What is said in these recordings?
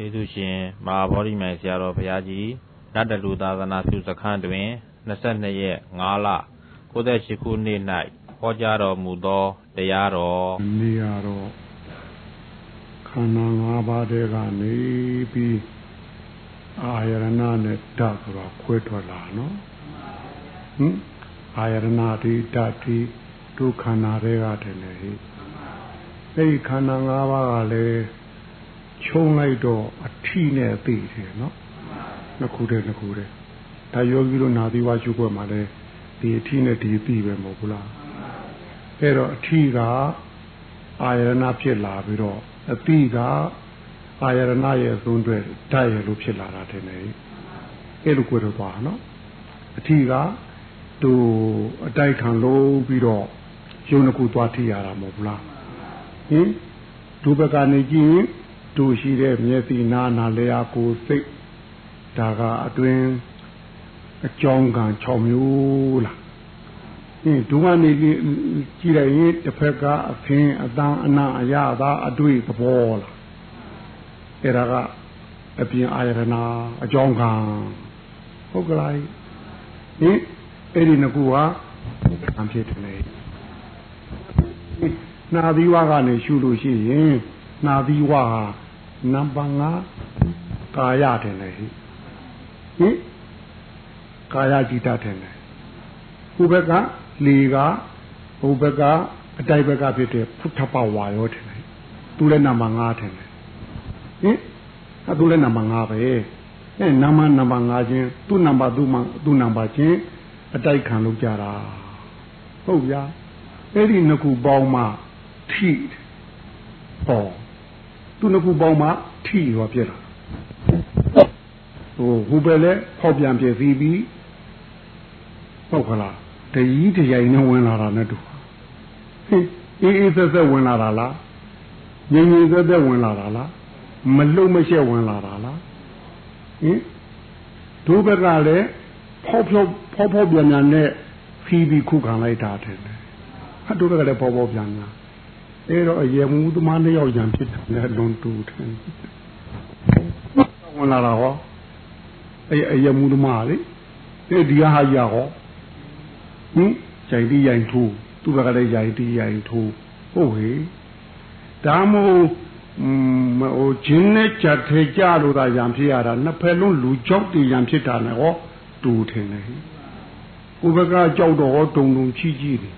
ကျေးဇူးရှင်မဟာဗောဓိမြိုင်ဆရာတော်ဘုရားကြီးနတ်တလူသာသနာပြုစခန်းတွင်22ရက်5လ68ခုနှစ်၌ဟောကြားတော်မူသောတရားတော်နေရတော့ခန္ဓာ၅ပါးတည်းကနေပြီးအာယရဏနဲ့ဓာတ်ဆိုတာခွဲထွက်လာနော်ဟင်အာယရဏဒီဓာတ်ဒီဒုခန္ဓာတွေကတည်းလေဟိအဲ့ဒီခန္ဓာ၅ပါးကလည်း ခြုံလိုက်တော့အထီနဲ့သိတယ်နော်နှစ်ခုတည်းနှစ်ခုတည်းဒါယောဂီတို့နာသီဝရှုခွက်မှာလဲဒီအထီနဲ့ဒီသိပဲမဟုတ်ဘူးလားအဲ့တော့အထီကအာယရဏဖြစ်လာပြီးတော့အတိကအာယရဏရဲ့သုံးတွေဓာတ်ရဲ့လို့ဖြစ်လာတာတဲ့လေအဲ့လိုကိုတော့ပါနော်အထီကသူအတိုက်ခံလို့ပြီးတော့ယုံတစ်ခုသွားထိရတာမဟုတ်ဘူးလားဟင်ဒုဘကနေကြည့်ရင် ဒုရှိတဲ့မျက်စိနာနာလျာကိုစိတ်ဒါကအတွင်းအကြောင်းက6မျိုးလားဟင်ဒုကနေကြည့်လိုက်ရင်တစ်ဖက်ကအဖင်းအတန်းအနာအရသာအတွေ့သဘောလားအဲ့ဒါကအပြင်အာယရဏအကြောင်းကဟုတ်ကလားဟင်အဲ့ဒီနှစ်ခုဟာအဖြစ်တယ်လေနာသီဝကနေရှုလို့ရှိရင် နာသီဝဟာနံပါတ်5ကာယတယ်လေဟင်ကာယจิตတယ်လေဟိုဘက်ကလေကဟိုဘက်ကအတိုက်ဘက်ကဖြစ်တဲ့ဖုထပဝါရောတယ်လေသူလည်းနံပါတ်5တယ်လေဟင်အတူလည်းနံပါတ်5ပဲအဲနံပါတ်နံပါတ်5ချင်းသူ့နံပါတ်သူ့မှသူ့နံပါတ်ချင်းအတိုက်ခံလို့ကြတာဟုတ်ဗျာအဲ့ဒီနှစ်ခုပေါင်းမှထိဟော သူနှစ်ခုပေါင်းမှထိရောပြက်တာဟိုဟိုပဲလဲဟောပြန်ပြည့်စည်ပြီးဟုတ်ခလားတကြီးတရိုင်နဲ့ဝင်လာတာနဲ့တူဟင်အေးအေးဆက်ဆက်ဝင်လာတာလားငြိမ်ငြိမ်သက်သက်ဝင်လာတာလားမလုံမရှက်ဝင်လာတာလားဟင်ဒုဘက်ကလည်းဖောက်ဖောက်ဖောက်ဖောက်ပြန်ပြန်နဲ့ဖီးပြီးခုခံလိုက်တာတယ်ဟာဒုဘက်ကလည်းဖောက်ဖောက်ပြန်ပြန် အဲတော့အယေမူသမားနှစ်ယောက်ရံဖြစ်တယ်လွန်တူတယ်ဝင်လာတာဟောအဲအယေမူသမားလေအဲဒီဟာကြီးဟောဟင်ကြိုင်တီးရိုင်ထိုးသူဘက်ကလည်းကြိုင်တီးရိုင်ထိုးဟုတ်ဟေဒါမို့ဟိုဂျင်းနဲ့ကြက်ထဲကြလို့သာရံဖြစ်ရတာနှစ်ဖက်လုံးလူကြောက်တည်ရံဖြစ်တာနဲ့ဟောတူထင်တယ်ကိုဘက်ကကြောက်တော့ဟောတုံတုံချီချီနေ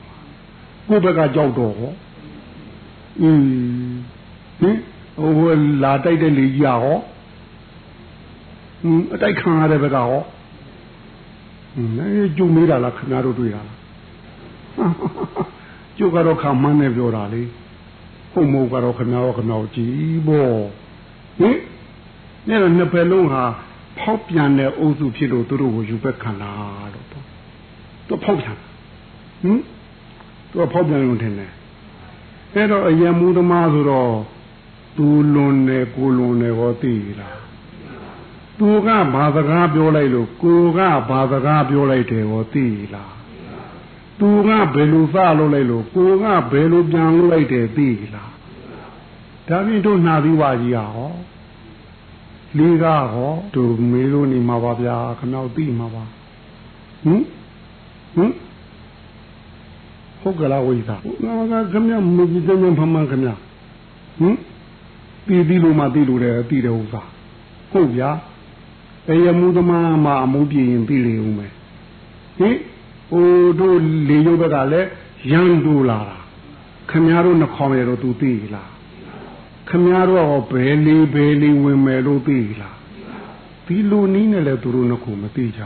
ကိုဘက်ကကြောက်တော့ဟော อืมဟင်ဟိုလာတိုက်တဲ့လေကြီးဟောอืมအတိုက်ခံရတဲ့ဘက်ကဟောอืมအဲကျုံမေးတာလားခင်ဗျားတို့တွေ့တာလားကျုပ်ကတော့ခံမှန်းနေပြောတာလေဟုတ်မဟုတ်ကတော့ခင်ဗျားရောခင်ဗျားကြည့်ပေါ့ဟင်နဲ့တော့နှစ်ဖက်လုံးဟာဖောက်ပြန်တဲ့အုပ်စုဖြစ်လို့သူတို့ကိုယူဘက်ခံလာလို့ပေါ့သူဖောက်ပြန်ဟင်သူဖောက်ပြန်လို့ထင်တယ် အဲ့တော့အယံမူသမားဆိုတော့သူလွန်တယ်ကိုလွန်တယ်ဟောသိလားသူကဘာစကားပြောလိုက်လို့ကိုကဘာစကားပြောလိုက်တယ်ဟောသိလားသူကဘယ်လိုစလုပ်လိုက်လို့ကိုကဘယ်လိုပြန်လုပ်လိုက်တယ်သိလားဒါဖြင့်တို့နှာသီးဝါကြီးဟာဟောလေးကဟောတို့မေးလို့နေမှာပါဗျာခဏသိမှာပါဟင်ဟင် ဟုတ်ကလားဝိသငါကခမရမကြည့်တဲ့ဖမှန်ခမရဟင်ပြီးပြီးလို့မှပြီးလို့တယ်ပြီးတယ်ဥစ္စာဟုတ်ဗျာအေးမူသမားမှာအမှုပြရင်ပြီးလေဦးမယ်ဟင်ဟိုတို့လေရုပ်ဘက်ကလည်းရန်တူလာတာခမရတို့နှခေါင်းရတော့သူသိလားခမရတို့ဟောဘယ်လီဘယ်လီဝင်မယ်လို့သိလားဒီလိုနည်းနဲ့လည်းသူတို့နှခုမသိကြ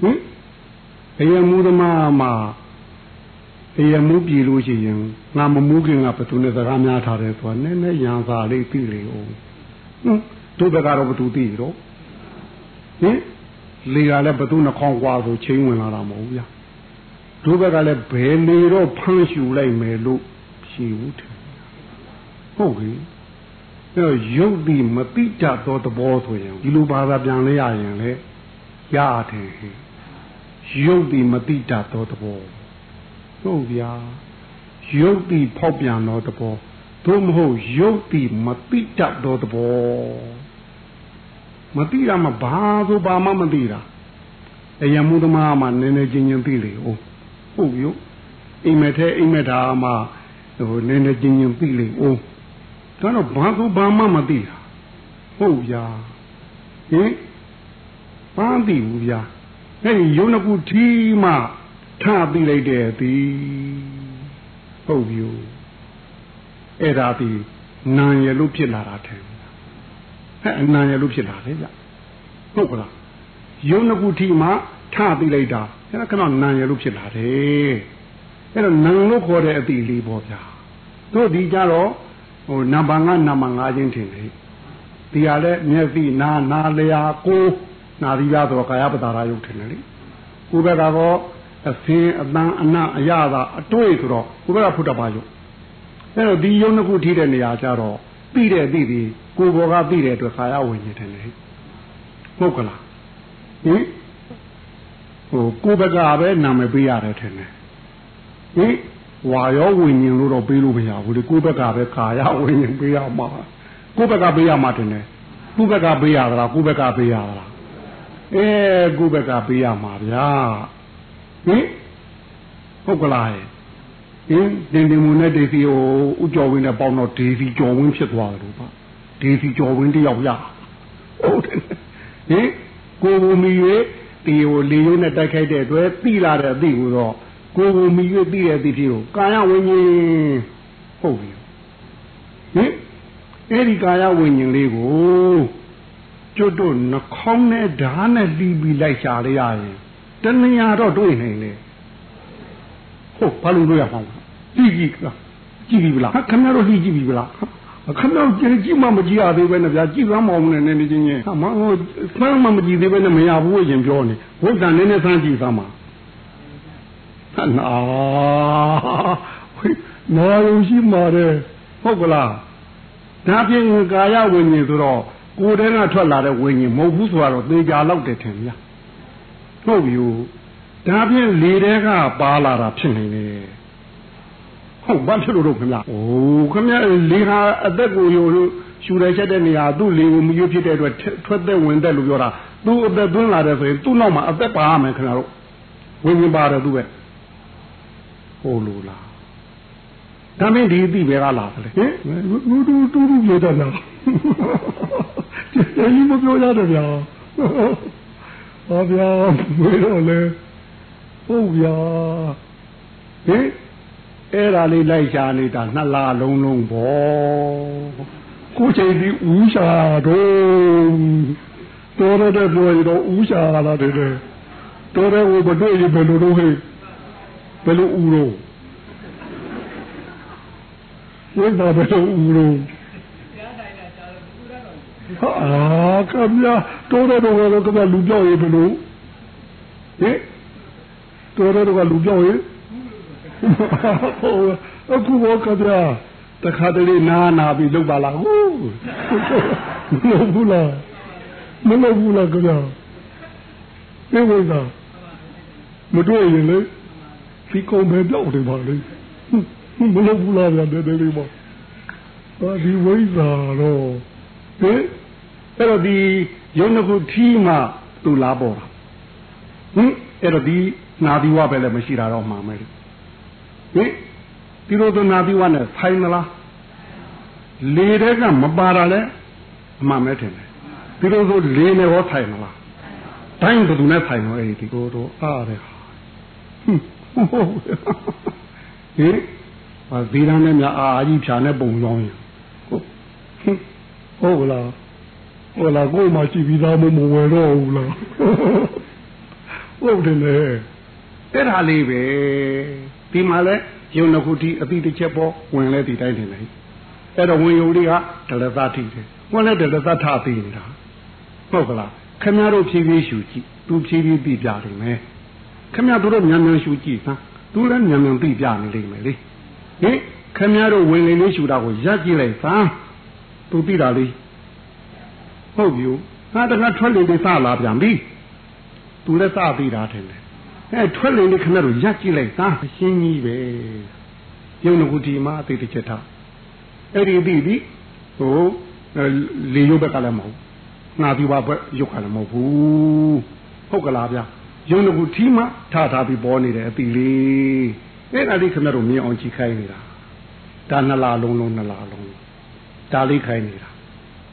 ဘူးဟင်အေးမူသမားမှာ တရားမှုပြည်လို့ရှိရင်ငါမမှုခင်ကဘယ်သူနဲ့စကားများထားတယ်ဆိုတာနည်းနည်းရန်စာလေးသိလေဦးဟင်တို့ဘက်ကတော့ဘယ်သူသိရောဟင်လေကလည်းဘယ်သူနှခေါင်းကွာဆိုချင်းဝင်လာတာမဟုတ်ဘူးဗျာတို့ဘက်ကလည်းဘယ်လေတော့ဖမ်းရှူလိုက်မယ်လို့ရှိဘူးထင်ဟုတ်ပြီအဲတော့ရုပ်ဒီမတိတတ်သောသဘောဆိုရင်ဒီလိုဘာသာပြန်လဲရရင်လေရတယ်ရုပ်ဒီမတိတတ်သောသဘော ဟုတ်ဗျာရုပ်တိဖောက်ပြန်သောသဘောသို့မဟုတ်ရုပ်တိမတိတတ်သောသဘောမတိတာမှဘာဆိုဘာမှမသိတာအယံမှုသမားမှနည်းနည်းချင်းချင်းသိလေဟုတ်ဟုတ်ရောအိမ်မက်ထဲအိမ်မက်တာမှဟိုနည်းနည်းချင်းချင်းသိလေဟုတ်ဒါတော့ဘာဆိုဘာမှမသိတာဟုတ်ဗျာဟင်ဘာသိဘူးဗျာအဲ့ဒီယုံနှစ်ခုထီးမှ ထသိလိုက်တဲ့သည်ဟုတ်ပြီအဲ့ဒါဒီနာရလို့ဖြစ်လာတာတယ်ဟဲ့နာရလို့ဖြစ်လာတယ်ဗျဟုတ်ကလားယုံနှစ်ခုထီးမှထသိလိုက်တာအဲ့ဒါကတော့နာရလို့ဖြစ်လာတယ်အဲ့တော့နံလို့ခေါ်တဲ့အတိလေးပေါ့ဗျာတို့ဒီကြတော့ဟိုနံပါတ်5နံပါတ်5ချင်းထင်တယ်ဒီဟာလဲမျက်စိနာနာလျာကိုနာသီလားဆိုတော့ကာယပတာရယုတ်ထင်တယ်လေကိုယ်ဘက်ကတော့ အစင်းအတန်းအနအရသာအတွေ့ဆိုတော့ကိုယ်ဘက်ကဖုတ္တပါယုတ်အဲ့တော့ဒီယုံနှစ်ခုထိတဲ့နေရာကျတော့ပြီးတဲ့အသည့်ဒီကိုယ်ဘောကပြီးတဲ့အတွက်ကာယဝိညာဉ်ထင်တယ်ဟုတ်ကလားဟင်ဟိုကိုယ်ဘက်ကပဲနာမည်ပေးရတယ်ထင်တယ်ဟင်ဝါရောဝိညာဉ်လို့တော့ပေးလို့မရဘူးလေကိုယ်ဘက်ကပဲကာယဝိညာဉ်ပေးရမှာကိုယ်ဘက်ကပေးရမှာတင်တယ်သူ့ဘက်ကပေးရသလားကိုယ်ဘက်ကပေးရသလားအဲကိုယ့်ဘက်ကပေးရမှာဗျာ ဟင်ဟုတ်ကလားဟင်တင်တင်မွန်နဲ့ဒေစီဟိုဥကျော်ဝင်းနဲ့ပေါင်းတော့ဒေစီကျော်ဝင်းဖြစ်သွားတယ်လို့ပါဒေစီကျော်ဝင်းတယောက်ရဟုတ်တယ်ဟင်ကိုဘူမီ၍ဒီဟိုလေရုံးနဲ့တိုက်ခိုက်တဲ့အတွက်တိလာတဲ့အသည့်ကိုတော့ကိုဘူမီ၍တိတဲ့အသည့်ဖြစ်ကိုကာယဝိညာဉ်ဟုတ်ပြီဟင်အဲ့ဒီကာယဝိညာဉ်လေးကိုကျွတ်တို့နှခေါင်းနဲ့ဓာတ်နဲ့လှီးပြီးလိုက်ရှာရရင် တဏှာတော့တွေ့နိုင်လေဟုတ်ဘာလို့တွေ့ရမှာကြည့်ကြည့်လားကြည့်ပြီလားခင်ဗျားတို့လှီးကြည့်ပြီလားခင်ဗျားတို့ကြည့်ကြည့်မှမကြည့်ရသေးပဲနဲ့ဗျာကြည့်သမ်းမအောင်နဲ့နည်းနည်းချင်းချင်းဟာမဟိုဆမ်းမှမကြည့်သေးပဲနဲ့မရဘူးရင်ပြောနေဘုရားနည်းနည်းဆမ်းကြည့်သမ်းပါဟာနာနာရုံရှိမှာတယ်ဟုတ်ကလားဒါဖြင့်ကာယဝိညာဉ်ဆိုတော့ကိုယ်တည်းကထွက်လာတဲ့ဝိညာဉ်မဟုတ်ဘူးဆိုတော့သေချာလောက်တယ်ထင်ဗျာ ဟုတ်ပြီဒါဖြင့်လေတဲကပါလာတာဖြစ်နေတယ်ဟုတ်ဘာဖြစ်လို့တော့ခင်ဗျာအိုးခင်ဗျာလေဟာအသက်ကိုယူရှူရချက်တဲ့နေရာသူ့လေကိုမရွဖြစ်တဲ့အတွက်ထွက်သက်ဝင်သက်လို့ပြောတာသူ့အသက်သွင်းလာတယ်ဆိုရင်သူ့နောက်မှာအသက်ပါရမယ်ခင်ဗျာတို့ဝိညာဉ်ပါတယ်သူ့ပဲဟုတ်လို့လားဒါမင်းဒီအသိပဲကလာတယ်ဟင်တူတူတူတူပြောတတ်လားကျေကြီးမပြောရတယ်ဗျာ ဟောဗျာဝေတော့လေဟုတ်ဗျာဟင်အဲ့ဒါလေးလိုက်ရှာနေတာနှစ်လလုံးလုံးပေါ့ကိုချိန်ဒီဦးရှာတော့တော်ရတဲ့ပြောရတော့ဦးရှာလာတယ်တော်ရဲဝဘတွေ့ရဘယ်လိုလုပ်ဟဲ့ဘယ်လိုဦးလို့ဝိပါဘယ်လိုဦးလို့ ဟာကဗျာတော်ရတော့ကတော့ကဗျာလူပြောက်ရေးဘယ်လိုဟင်တော်ရတော့ကလူပြောက်ရေးဟုတ်အခုဘောကဗျာတခါတလေနာနာပြီးလောက်ပါလားဟုတ်မလုပ်ဘူးလားမလုပ်ဘူးလားကဗျာပြေဝိသာမတွေ့ရင်လေဒီကုန်ပဲပြောက်တယ်ပါလေမလုပ်ဘူးလားဗျာတဲ့လေးပေါ့ဒီဝိသာတော့ဟင် အဲ့တော့ဒီရုံနှစ်ခုထီးမှသူ့လားပေါ်တာဟင်အဲ့တော့ဒီနာသီဝပဲလည်းမရှိတာတော့မှာမယ်ဟင်ဒီလိုသနာသီဝနဲ့ဆိုင်မလားလေတဲ့ကမပါတာလဲအမှန်ပဲထင်တယ်ဒီလိုဆိုလေနဲ့ဟောဆိုင်မလားတိုင်းဘယ်သူနဲ့ဆိုင်လို့အဲ့ဒီကိုတော့အားတဲ့ဟင်ဟုတ်ဟင်ဟာဒီရန်နဲ့များအာကြီးဖြာနဲ့ပုံလောင်းရင်ဟုတ်ဟုတ်လား ဟုတ်လားကိုယ်မှရှိပြီးသားမမဝယ်တော့ဘူးလားဟုတ်တယ်လေအဲ့ဒါလေးပဲဒီမှာလဲယုံနှစ်ခုတီအတိတစ်ချက်ပေါ်ဝင်လဲဒီတိုင်းနေလေအဲ့တော့ဝင်ယုံလေးကဒလသတိတယ်ဝင်လဲဒလသထသိနေတာဟုတ်ကလားခမရတို့ဖြည်းဖြည်းရှူကြည့်သူဖြည်းဖြည်းသိပြနေမယ်ခမရတို့မြန်မြန်ရှူကြည့်စမ်းသူလည်းမြန်မြန်သိပြနေလိမ့်မယ်လေဟင်ခမရတို့ဝင်လေလေးရှူတာကိုရက်ကြည့်လိုက်စမ်းသူသိတာလေး ဟုတ်ပြီငါတခါထွက်လေလေးစလာပြန်ပြီသူလည်းစသိတာထင်တယ်အဲထွက်လေလေးခမရတို့ရက်ကြည့်လိုက်စမ်းအရှင်းကြီးပဲယုံနခုဒီမှာအသေးတစ်ချက်ထားဟအဲ့ဒီပြီးပြီဟိုလေရုပ်ဘက်ကလည်းမဟုတ်နာသီဝဘက်ရုပ်ကလည်းမဟုတ်ဘူးဟုတ်ကလားဗျာယုံတကူထီးမှထထားပြီးပေါ်နေတယ်အတိလေးအဲ့ဒါလေးခင်ဗျားတို့မြင်အောင်ကြည့်ခိုင်းနေတာဒါနှလားလုံးလုံးနှလားလုံးဒါလေးခိုင်းနေတာ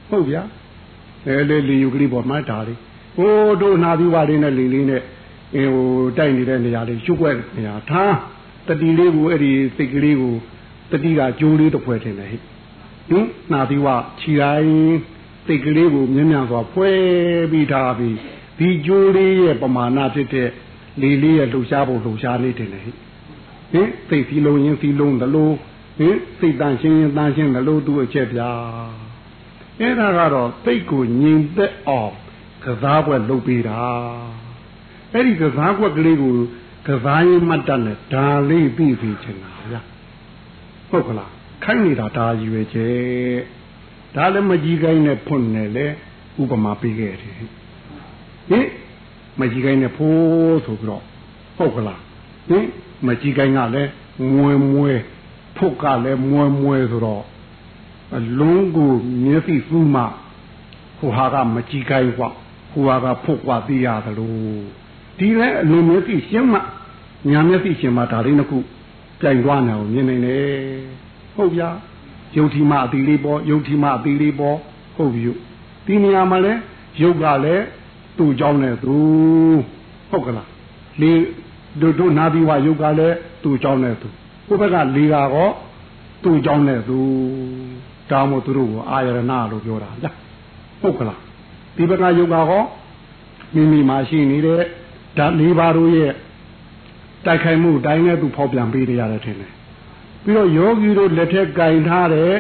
ဟုတ်ဗျာ အဲလေလေယူကလေးပေါ်မှာဒါလေးဟိုတို့နာသီဝလေးနဲ့လေလေးနဲ့အဲဟိုတိုက်နေတဲ့နေရာလေးရှုပ်ွက်နေရာထားတတိလေးကိုအဲ့ဒီစိတ်ကလေးကိုတတိကကြိုးလေးတစ်ဖွဲထင်တယ်ဟဲ့ဟင်နာသီဝခြီတိုင်းစိတ်ကလေးကိုမြင်းမြန်စွာဖွဲပြီးထားပြီးဒီကြိုးလေးရဲ့ပမာဏဖြစ်တဲ့လေလေးရဲ့လှူရှားဖို့လှူရှားနေတယ်လေဟင်စိတ်စီလုံးရင်စီလုံးသလိုဟင်စိတ်တန်ရှင်းရင်တန်ရှင်းသလိုသူ့အချက်ပြ အဲ့ဒါကတော့စိတ်ကိုငြိမ်သက်အောင်ကစားပွဲလုပ်ပေးတာအဲ့ဒီကစားကွက်ကလေးကိုကစားရင်မှတ်တတ်နဲ့ဒါလေးပြီးပြီချင်တာဗျာဟုတ်ကလားခိုင်းနေတာဒါရွယ်ချက်ဒါလည်းမကြီးကိုင်းနဲ့ဖွင့်နေလေဥပမာပေးခဲ့တယ်ဟင်မကြီးကိုင်းနဲ့ဖိုးဆိုပြီးတော့ဟုတ်ကလားဟင်မကြီးကိုင်းကလည်းမွဲမွဲဖုတ်ကလည်းမွဲမွဲဆိုတော့အ လုံးကိုမျက်စိစူးမှဟိုဟာကမကြီးကိုင်းกว่าဟိုဟာကဖုတ်กว่าသိရတယ်လို့ဒီလဲအလုံးမျက်စိရှင်းမှညာမျက်စိရှင်းမှဒါလေးနှစ်ခုပြိုင်သွားနေအောင်မြင်နေတယ်ဟုတ်ဗျာယုတ်ထီမအတိလေးပေါ်ယုတ်ထီမအတိလေးပေါ်ဟုတ်ပြီဒီနေရာမှာလဲယုတ်ကလည်းသူ့เจ้าနဲ့သူဟုတ်ကလားလေတို့တို့နာပြီးဝယုတ်ကလည်းသူ့เจ้าနဲ့သူကိုဘက်ကလေကတော့သူ့เจ้าနဲ့သူ တောင်းမို့သူတို့ကိုအာရဏလို့ပြောတာဗျဟုတ်ကလားဒီဘက်ကယုတ်ကတော့မိမိမှာရှိနေတဲ့ဓာတ်၄ပါးတို့ရဲ့တိုက်ခိုက်မှုတိုင်းနဲ့သူဖောက်ပြန်ပေးရရတယ်ထင်တယ်ပြီးတော့ယောဂီတို့လက်ထက်ကင်ထားတဲ့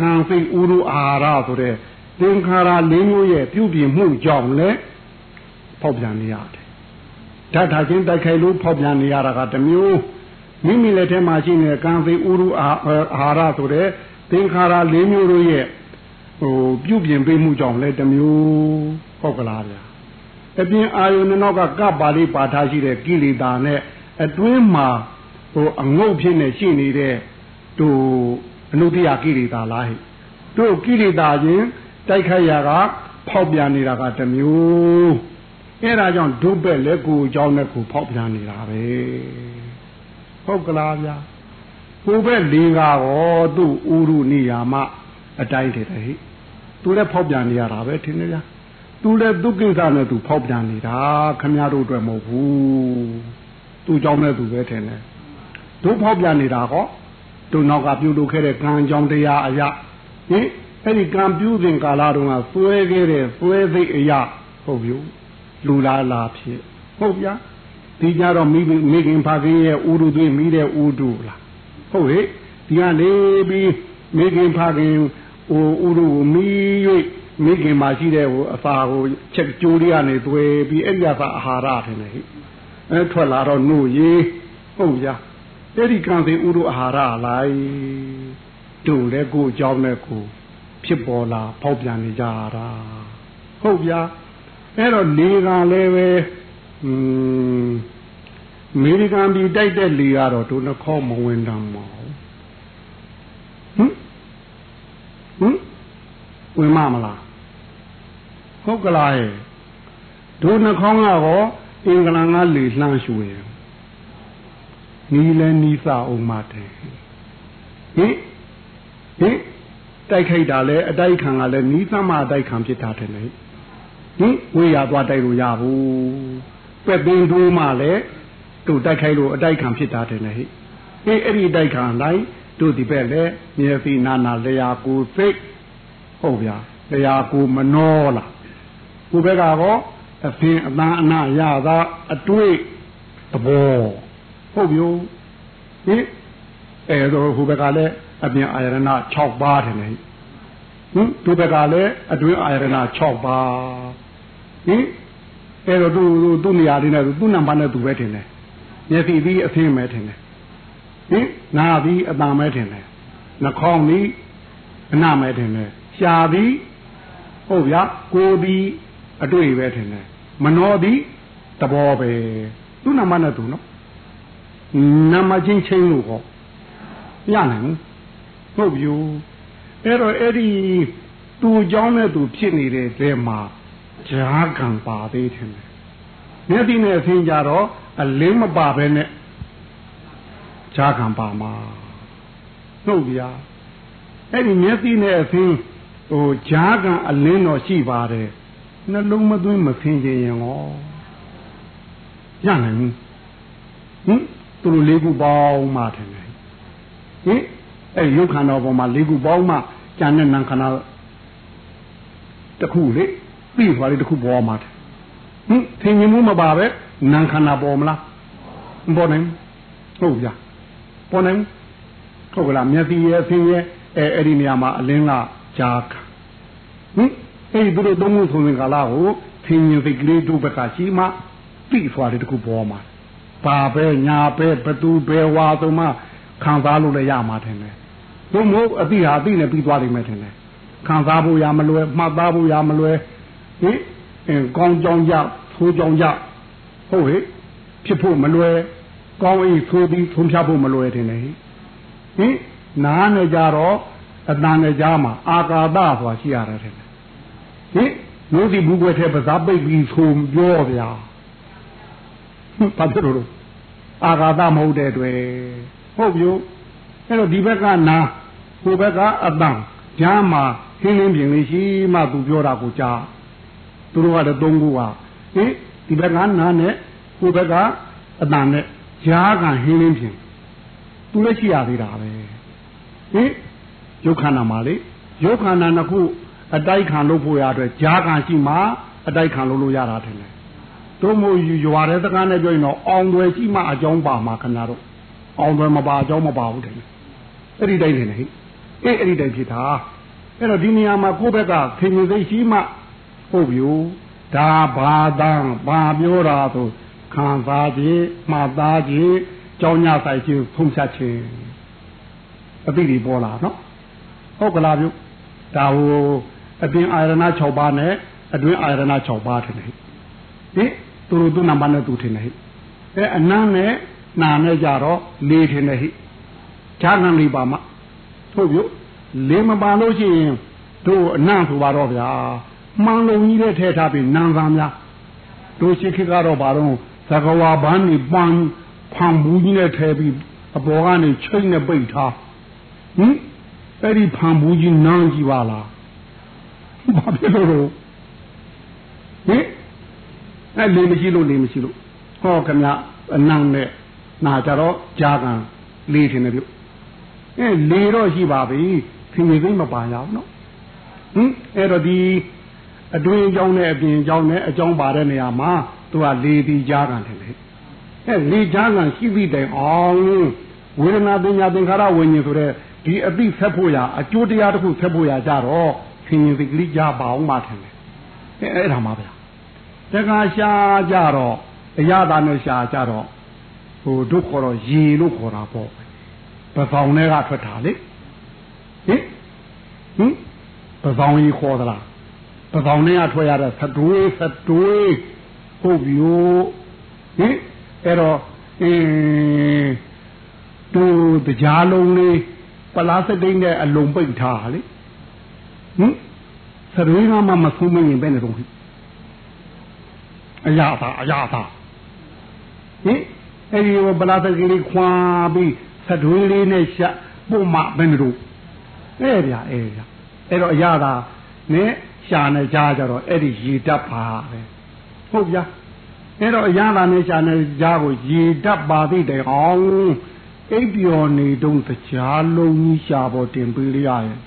ကံစိတ်ဥရုအာဟာရဆိုတဲ့သင်္ခါရ၄မျိုးရဲ့ပြုပြင်မှုကြောင့်လည်းဖောက်ပြန်နေရတယ်ဓာတ်ထားခြင်းတိုက်ခိုက်လို့ဖောက်ပြန်နေရတာကတမျိုးမိမိလက်ထဲမှာရှိနေတဲ့ကံစိတ်ဥရုအာဟာရဆိုတဲ့ သင်္ခါရ၄မျိုးတို့ရဲ့ဟိုပြုပြင်ပေးမှုကြောင့်လည်းတမျိုးဟုတ်ကလားဗျာအပြင်အာယုန်နောက်ကကပ္ပါလေးပါထားရှိတဲ့ကိလေသာနဲ့အတွင်းမှာဟိုအငုတ်ဖြစ်နေရှိနေတဲ့တို့အနုတ္တိယကိလေသာလားဟဲ့တို့ကိလေသာချင်းတိုက်ခိုက်ရာကဖောက်ပြန်နေတာကတမျိုးအဲဒါကြောင့်ဒုဘက်လက်ကိုအကြောင်းနဲ့ကိုဖောက်ပြန်နေတာပဲဟုတ်ကလားဗျာ ဟိုဘက်၄ကားရောသူ့ဥရုနေရာမှအတိုင်းတည်းတည်းသူလည်းဖောက်ပြန်နေရတာပဲထင်နေလားသူလည်းသူ့ကိစ္စနဲ့သူဖောက်ပြန်နေတာခမရတို့အတွက်မဟုတ်ဘူးသူ့ကြောင့်လည်းသူပဲထင်တယ်တို့ဖောက်ပြန်နေတာဟောတို့နောက်ကပြုလုပ်ခဲ့တဲ့ကံကြောင့်တရားအရာဟင်အဲ့ဒီကံပြုစဉ်ကာလတုန်းကစွဲခဲ့တဲ့စွဲသိအရာဟုတ်ပြီလူလာလာဖြစ်ဟုတ်ဗျာဒီကြတော့မိမိခင်ဖခင်ရဲ့ဥရုသွေးမိတဲ့ဥတုလား ဟုတ်ဟဲ့ဒီကနေပြီးမိခင်ဖခင်ဟိုဥရုကိုမိ၍မိခင်မှာရှိတဲ့ဟိုအစာကိုချက်ကြိုးလေးကနေသွဲပြီးအဲ့ဒီအစာအာဟာရထင်တယ်ဟဲ့အဲထွက်လာတော့နှုတ်ရေးဟုတ်ဗျာအဲ့ဒီကံစီဥရုအာဟာရလိုက်တို့လည်းကိုအကြောင်းနဲ့ကိုဖြစ်ပေါ်လာဖောက်ပြန်နေကြတာဟုတ်ဗျာအဲ့တော့လေကလည်းပဲอืมအ မေရိကန်ပြည်တိုက်တဲ့လေကတော့တို့နှခေါမဝင်တမ်းမဟုတ်ဟမ်ဟမ်ဝင်မမလားဟုတ်ကလားဟဲ့တို့နှခေါကတော့အင်္ဂလန်ကလေလှမ်းရွှေနီးလဲနီးစာအောင်မတယ်ဟင်ဟင်တိုက်ခိုက်တာလဲအတိုက်ခံကလည်းနီးသမအတိုက်ခံဖြစ်တာတယ်လေဟင်ဝေးရသွားတိုက်လို့ရဘူးပက်ပင်းတိုးမှလည်း တို့တိုက်ခိုက်လို့အတိုက်ခံဖြစ်တာတယ်လေဟိအေးအဲ့ဒီတိုက်ခံလိုက်တို့ဒီဘက်လည်းမျက်စိနာနာလျာကိုစိတ်ဟုတ်ဗျာလျာကိုမနှောလားကိုဘက်ကတော့အဖင်အတန်းအနာရတာအတွေ့သဘောဟုတ်ပြီဟင်အဲတော့ဟိုဘက်ကလည်းအပြင်အာရဏ6ပါးတယ်လေဟင်ဒီဘက်ကလည်းအတွင်းအာရဏ6ပါးဟင်အဲတော့သူသူ့နေရာလေးနဲ့သူ့နံပါတ်နဲ့သူပဲထင်တယ် မျက်စိပြီးအဖင်းပဲထင်တယ်ဟင်နားပြီးအတန်ပဲထင်တယ်နှာခေါင်းပြီးအနာမဲထင်တယ်ရှားပြီးဟုတ်ဗျာကိုယ်ပြီးအတွေ့ပဲထင်တယ်မနှောသည်တဘောပဲသူ့နာမနဲ့သူနော်နာမချင်းချင်းလို့ဟောရနိုင်ဘူးဟုတ်ပြီ အဲ့တော့အဲ့ဒီသူ့เจ้าနဲ့သူဖြစ်နေတဲ့တဲမှာဂျာကံပါသေးတယ်မျက်စိနဲ့အသင်ကြတော့ အလင်းမပါပဲနဲ့ဂျာကံပါမှာဟုတ်ဗျာအဲ့ဒီမျက်စိနဲ့အသင်ဟိုဂျာကံအလင်းတော့ရှိပါတယ်နှလုံးမသွင်းမဖင်ခြင်းရင်ရောရနိုင်ဘူးဟင်သူတို့လေးခုပေါင်းမှတယ်ဟင်အဲ့ရုပ်ခန္ဓာပေါ်မှာလေးခုပေါင်းမှကြံတဲ့နာခန္ဓာတစ်ခုလေပြီးသွားလေတစ်ခုပေါ်မှာတယ်ဟင်သင်ញမှုမပါပဲ နာခန္ဓာပေါ်မလားမပေါ်နိုင်ဟုတ်ဗျာပေါ်နိုင်ဟုတ်ကလားမျက်စိရဲ့ဆင်းရဲ့အဲအဲ့ဒီနေရာမှာအလင်းကကြားဟင်အဲ့ဒီသူတို့သုံးခုဆိုရင်ကာလကိုသင်ញစိတ်ကလေးတို့ဘက်ကရှိမှပြီးသွားလေတစ်ခုပေါ်မှာဘာပဲညာပဲဘသူပဲဝါသုံးမှခံစားလို့လည်းရမှာတယ်လေဘုံမို့အတိဟာအတိနဲ့ပြီးသွားလိမ့်မယ်ထင်တယ်ခံစားဖို့ရမလွယ်မှတ်သားဖို့ရမလွယ်ဟင်အင်းကောင်းကြောင်းကြသိုးကြောင်းကြ ဟုတ်ဟဲ့ဖြစ်ဖို့မလွယ်ကောင်းအိသိုးပြီးထုံဖြတ်ဖို့မလွယ်တယ်လေဟင်နားနဲ့ကြတော့အတန်နဲ့ကြားမှာအာကာသဆိုတာရှိရတယ်တဲ့ဟင်လို့ဒီဘူးွယ်ထဲပစားပိတ်ပြီးဆိုပြောဗျာဘာဖြစ်လို့အာကာသမဟုတ်တဲ့တွေ့ဟုတ်ပြီအဲ့တော့ဒီဘက်ကနာဟိုဘက်ကအတန်ကြားမှာဟင်းလင်းပြင်လေးရှိမှသူပြောတာကိုကြားသူတို့ကလည်းသုံးခုပါဟင် ဒီဘက်ကနားနဲ့ဟိုဘက်ကအတန်နဲ့ကြားကဟင်းလင်းပြင်သူလည်းရှိရသေးတာပဲဟင်ရုပ်ခန္ဓာမှာလေရုပ်ခန္ဓာနှစ်ခုအတိုက်ခံလို့ဖို့ရအတွက်ကြားကရှိမှအတိုက်ခံလို့လို့ရတာတယ်တို့မို့ရွာတဲ့တကားနဲ့ပြောရင်တော့အောင်ွယ်ရှိမှအကြောင်းပါမှာခင်ဗျားတို့အောင်ွယ်မပါအကြောင်းမပါဘူးတယ်အဲ့ဒီတိုင်းနေဟိအေးအဲ့ဒီတိုင်းဖြစ်တာအဲ့တော့ဒီနေရာမှာကိုယ့်ဘက်ကခင်ရင်စိတ်ရှိမှဟုတ်ပြီ ဒါဘာတန်းဘာပြောတာဆိုခံစားခြင်းမှတ်သားခြင်းကြောင်းညဆိုင်ခြင်းဖုံးဖြတ်ခြင်းအတိတွေပေါ်လာနော်ဟုတ်ကလားပြုဒါဟိုအပြင်အာရဏ6ပါးနဲ့အတွင်းအာရဏ6ပါးထင်တယ်ဟင်သူတို့သူ့နံပါတ်နဲ့သူထင်တယ်ဟိအဲအနမ်းနဲ့နာနဲ့ကြတော့လေးထင်တယ်ဟိဈာကံလေးပါမှဟုတ်ပြုလေးမပါလို့ရှိရင်တို့အနံ့ဆိုပါတော့ဗျာ မှန်လုံးကြီးတဲ့ထဲထားပြီးနံသာများတို့ရှိခေကတော့ဘာတော့သကဝါဘန်းနေပန်းဖန်ဘူးကြီးနဲ့ထဲပြီးအပေါ်ကနေချိတ်နဲ့ပိတ်ထားဟင်အဲ့ဒီဖန်ဘူးကြီးနန်းကြီးပါလားဘာဖြစ်လို့ဟင်အဲ့လေမရှိလို့လေမရှိလို့ဟောခမအနံနဲ့နာကြတော့ကြာကံလေးထင်တယ်ပြုအဲလေတော့ရှိပါပြီခင်ဗျသိမပါရအောင်နော်ဟင်အဲ့တော့ဒီ အတွင်းအကြောင်းနဲ့အပြင်အကြောင်းနဲ့အကြောင်းပါတဲ့နေရာမှာသူကလေပြီးကြားကံတယ်လေအဲလေကြားကံရှိပြီးတိုင်အောင်ဝေဒနာပညာသင်္ခါရဝิญဉ်ဆိုတဲ့ဒီအသိဆက်ဖို့ရအကျိုးတရားတစ်ခုဆက်ဖို့ရကြတော့ခင်ရင်စိတ်ကလေးကြားပါအောင်မှထင်တယ်အဲအဲ့ဒါမှဗျာတခါရှာကြတော့အရသာနဲ့ရှာကြတော့ဟိုတို့ခေါ်တော့ရေလို့ခေါ်တာပေါ့ပဖောင်တွေကထွက်တာလေဟင်ဟင်ပဖောင်ကြီးခေါ်သလား ပဖောင်တွေကထွက်ရတဲ့သတွေးသတွေးဟုတ်ပြီဟင်အဲ့တော့အင်းတို့တရားလုံးလေးပလားစတိန်နဲ့အလုံးပိတ်ထားလေဟင်သတွေးကမှမဆုံးမရင်ပဲနေတော့အရာသာအရာသာဟင်အဲ့ဒီပလားစတိန်လေးခွာပြီးသတွေးလေးနဲ့ရှက်ပုံမှဘယ်နေတော့အဲ့ဗျာအဲ့ဗျာအဲ့တော့အရာသာနဲ့ ရှာနေကြကြတော့အဲ့ဒီရေတတ်ပါပဲဟုတ်ဗျာအဲ့တော့အရာသာနဲ့ရှာနေကြကိုရေတတ်ပါသိတယ်အောင်အိပ်ပျော်နေတုံးတရားလုံးကြီးရှာပေါ်တင်ပေးရရဲ့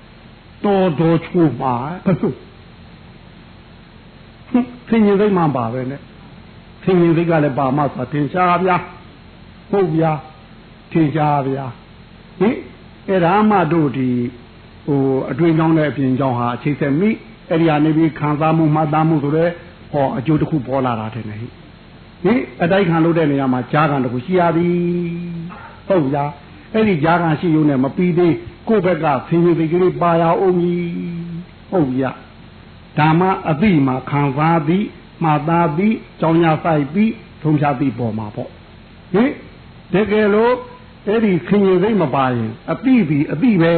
တော်တော်ချိုးပါဘယ်လိုသင်ရင်သိမှပါပဲနဲ့သင်ရင်သိကလည်းပါမှဆိုတင်ရှားဗျာဟုတ်ဗျာတင်ရှားဗျာဟင်အဲ့ဒါမှတို့ဒီဟိုအတွင်းကြောင်းနဲ့အပြင်ကြောင်းဟာအခြေဆက်မိ အဲ့ဒီကနေပြီးခံစားမှုမှတ်သားမှုဆိုတဲ့ဟောအကျိုးတစ်ခုပေါ်လာတာတဲ့ဟိဟင်အတိုက်ခံလို့တဲ့နေရာမှာကြားခံတစ်ခုရှိရသည်ဟုတ်လားအဲ့ဒီကြားကရှိရုံနဲ့မပြီးသေးကိုယ့်ဘက်ကဆင်းရဲစိတ်ကလေးပါရအောင်ကြီးဟုတ်ရဓမ္မအတိမှာခံစားပြီးမှားသားပြီးကြောင်းရဆိုင်ပြီးထုံးဖြားပြီးပေါ်မှာပေါ့ဟင်တကယ်လို့အဲ့ဒီခင်ရင်စိတ်မပါရင်အတိပြီးအတိပဲ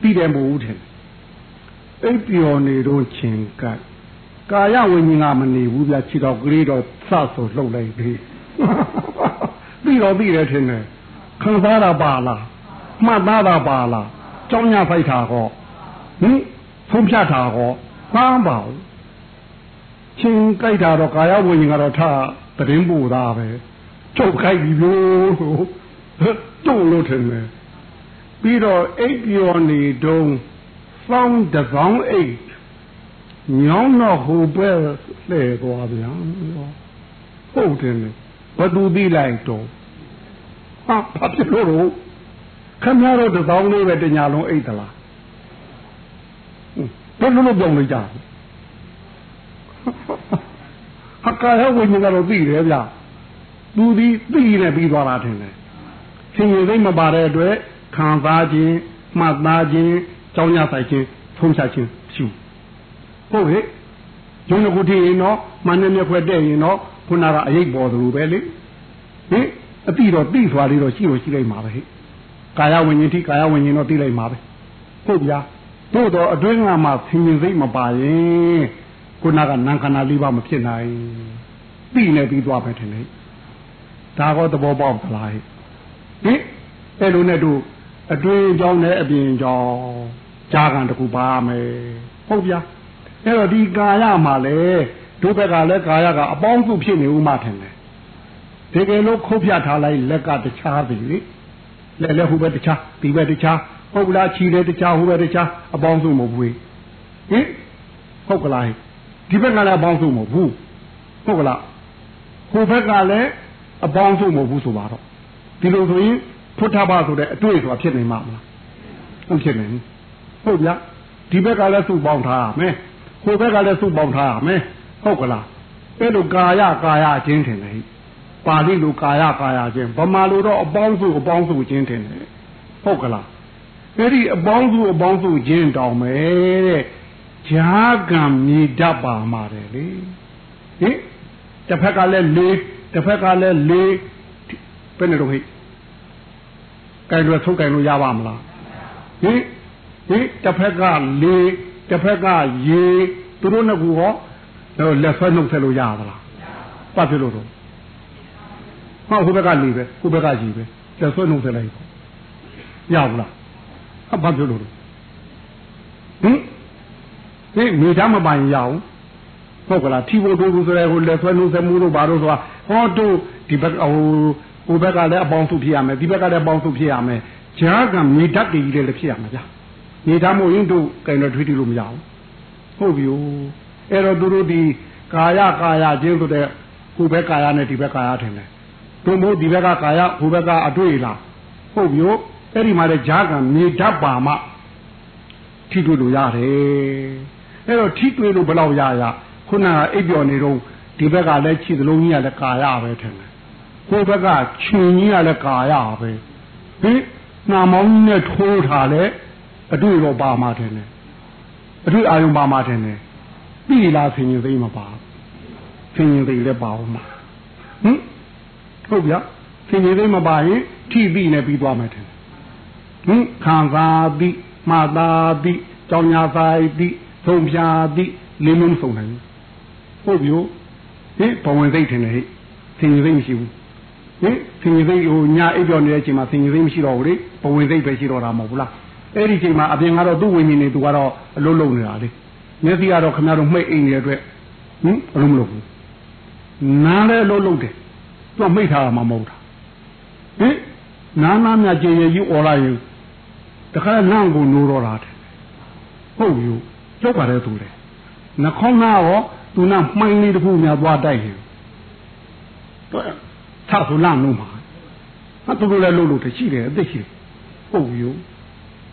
ပြီးတယ်မဟုတ်ဘူးထင် အိပ်ပျော်နေတော့ချင်းကပ်ကာယဝိညာဉ်ကမနေဘူးဗျခြေတော်ကလေးတော့စဆိုလှုပ်လိုက်ပြီပြီးတော့ပြီးတယ်ထင်တယ်ခံစားတာပါလားမှတ်သားတာပါလားကြောင်းညဖိုက်တာဟောဟင်ဖုံးဖြတ်တာဟောမှန်းပါဘူးချင်းကြိုက်တာတော့ကာယဝိညာဉ်ကတော့ထားတရင်ပူတာပဲချုပ်ခိုက်ပြီလို့တုံလို့ထင်တယ်ပြီးတော့အိပ်ပျော်နေတုံးစော င်းတစောင်းအိပ်ညောင်းတော့ဟိုပဲလှဲသွားဗျာဟုတ်တယ်ဘသူပြီးလိုက်တော့ဟာဘာဖြစ်လို့တော့ခမရတော့တစောင်းလေးပဲတညာလုံးအိတ်သလားဘယ်လိုလုပ်ပြောင်းလိုက်ကြဟာကာယဝိညာဉ်ကတော့သိတယ်ဗျာသူဒီသိနေပြီးသွားတာထင်တယ်ရှင်ရင်သိမပါတဲ့အတွက်ခံစားခြင်းမှတ်သားခြင်း ကြောင်းရဆိုင်ခြင်းဖုံးချခြင်းရှုဟုတ်ဟဲ့ဂျုံကုတိရင်တော့မန္တမြခွဲတဲ့ရင်တော့ခုနကအရေးပေါ်သလိုပဲလေဟင်အတိတော့တိစွာလေးတော့ရှိလို့ရှိလိုက်မှာပဲဟဲ့ကာယဝิญဉ်ထိကာယဝิญဉ်တော့သိလိုက်မှာပဲဟုတ်ဗျာတို့တော့အတွင်းကမှဆင်ញင်စိတ်မပါရင်ခုနကနံခန္ဓာလေးပါမဖြစ်နိုင်သိနေပြီးသွားပဲထင်တယ်ဒါကောသဘောပေါက်သလားဟဲ့ဟင်အဲ့လိုနဲ့တို့အတွင်းကြောင်းနဲ့အပြင်ကြောင်း ကြာကန်တခုပါမယ်ဟုတ်ဗျာအဲ့တော့ဒီကာယမှာလေတို့ဘက်ကလည်းကာယကအပေါင်းစုဖြစ်နေဦးမှထင်တယ်တကယ်လို့ခုတ်ပြထားလိုက်လက်ကတခြားပြီလေလက်လက်ဟိုဘက်တခြားဒီဘက်တခြားဟုတ်လားခြေလည်းတခြားဟိုဘက်တခြားအပေါင်းစုမဟုတ်ဘူးဟင်ဟုတ်ကလားဒီဘက်ကလည်းအပေါင်းစုမဟုတ်ဘူးဟုတ်ကလားဟိုဘက်ကလည်းအပေါင်းစုမဟုတ်ဘူးဆိုပါတော့ဒီလိုဆိုရင်ဖုထဘာဆိုတဲ့အတွေ့ဆိုတာဖြစ်နေမှာမလားဟုတ်ဖြစ်နေ ဟုတ်ဗျာဒီဘက်ကလည်းစုပေါင်းထားရမယ်ဟိုဘက်ကလည်းစုပေါင်းထားရမယ်ဟုတ်ကလားအဲ့လိုကာယကာယချင်းထင်တယ်ပါဠိလိုကာယကာယချင်းဗမာလိုတော့အပေါင်းစုအပေါင်းစုချင်းထင်တယ်ဟုတ်ကလားအဲ့ဒီအပေါင်းစုအပေါင်းစုချင်းတောင်းမယ်တဲ့ဈာကံမြေတတ်ပါမှာတယ်လေဟင်တစ်ဖက်ကလည်းလေးတစ်ဖက်ကလည်းလေးဘယ်နဲ့တော့ဟိကင်လို့ထုတ်ကင်လို့ရပါမလားဟင် ဟင်တစ်ဖက်ကလေးတစ်ဖက်ကရေသူတို့နှစ်ခုဟောလက်ဆွဲနှုတ်ဆက်လို့ရသလားဘာဖြစ်လို့တော့ဟောဟိုဘက်ကလေးပဲဟိုဘက်ကရေပဲလက်ဆွဲနှုတ်ဆက်လိုက်ရဘူးလားဘာဖြစ်လို့တော့ဟင်ဟင်မိသားမပိုင်ရအောင်ဟုတ်ကလားထီဖို့တို့ဆိုရဲဟိုလက်ဆွဲနှုတ်ဆက်မှုတို့ဘာလို့ဆိုတာဟောတို့ဒီဘက်ဟိုဟိုဘက်ကလည်းအပေါင်းစုဖြစ်ရမယ်ဒီဘက်ကလည်းအပေါင်းစုဖြစ်ရမယ်ဂျာကမြေဓာတ်တည်ကြီးလည်းဖြစ်ရမှာဗျာ မြေဓာတ်မို့ရင်တို့ကင်တော့ထွေးတီလို့မရဘူးဟုတ်ပြီအဲ့တော့သူတို့ဒီကာယကာယချင်းဆိုတဲ့ဟိုဘက်ကာယနဲ့ဒီဘက်ကာယထင်တယ်တို့မို့ဒီဘက်ကကာယဟိုဘက်ကအတွေ့လားဟုတ်ပြီအဲ့ဒီမှာလည်းဂျာကမြေဓာတ်ပါမှထိတွေ့လို့ရတယ်အဲ့တော့ထိတွေ့လို့ဘယ်လောက်ရရခုနကအိပ်ပျော်နေတော့ဒီဘက်ကလည်းခြေသလုံးကြီးကလည်းကာယပဲထင်တယ်ဟိုဘက်ကခြင်ကြီးကလည်းကာယပဲဟိနာမောင်းနဲ့ထိုးထားလဲ အတွေ့တော့ပါမှထင်တယ်အတွေ့အာယုံပါမှထင်တယ်ပြီလားဆင်ရင်သိမပါဆင်ရင်သိလည်းပါအောင်မဟင်ဟုတ်ဗျာဆင်ရင်သိမပါရင်ထိပြီနဲ့ပြီးသွားမယ်ထင်တယ်ဟင်ခံစားပြီမာတာပြီကြောင်ညာဆိုင်ပြီသုံးဖြာပြီလင်းလုံးစုံနိုင်ဟုတ်ပြီဟင်ဘဝင်သိထင်တယ်ဟဲ့ဆင်ရင်သိမရှိဘူးဟင်ဆင်ရင်သိဟိုညာအိပ်ပြောနေတဲ့အချိန်မှာဆင်ရင်သိမရှိတော့ဘူးလေဘဝင်သိပဲရှိတော့တာမဟုတ်ဘူးလား အဲ့ဒီချိန်မှာအပြင်ကတော့သူ့ဝိညာဉ်နေသူကတော့အလုံးလုံးနေတာလေမျက်စိကတော့ခင်ဗျားတို့မှိတ်အိမ်နေတဲ့အတွက်ဟင်အလုံးမလုပ်ဘူးနားလည်းအလုံးလုံးတယ်သူကမိတ်ထားတာမှမဟုတ်တာဟင်နားနားမြကျေရကြီးអော်လာရင်တခါလန့်ကိုနိုးတော့တာတဲ့ဟုတ်ယူကြောက်ပါတယ်သူလေနှခေါင်းသားရောသူနာမှိုင်းလေးတစ်ခုများသွားတိုက်ရင်တော့ထဆူလန့်နိုးမှာဟာသူတို့လည်းလှုပ်လို့တရှိတယ်အသိရှိတယ်ဟုတ်ယူ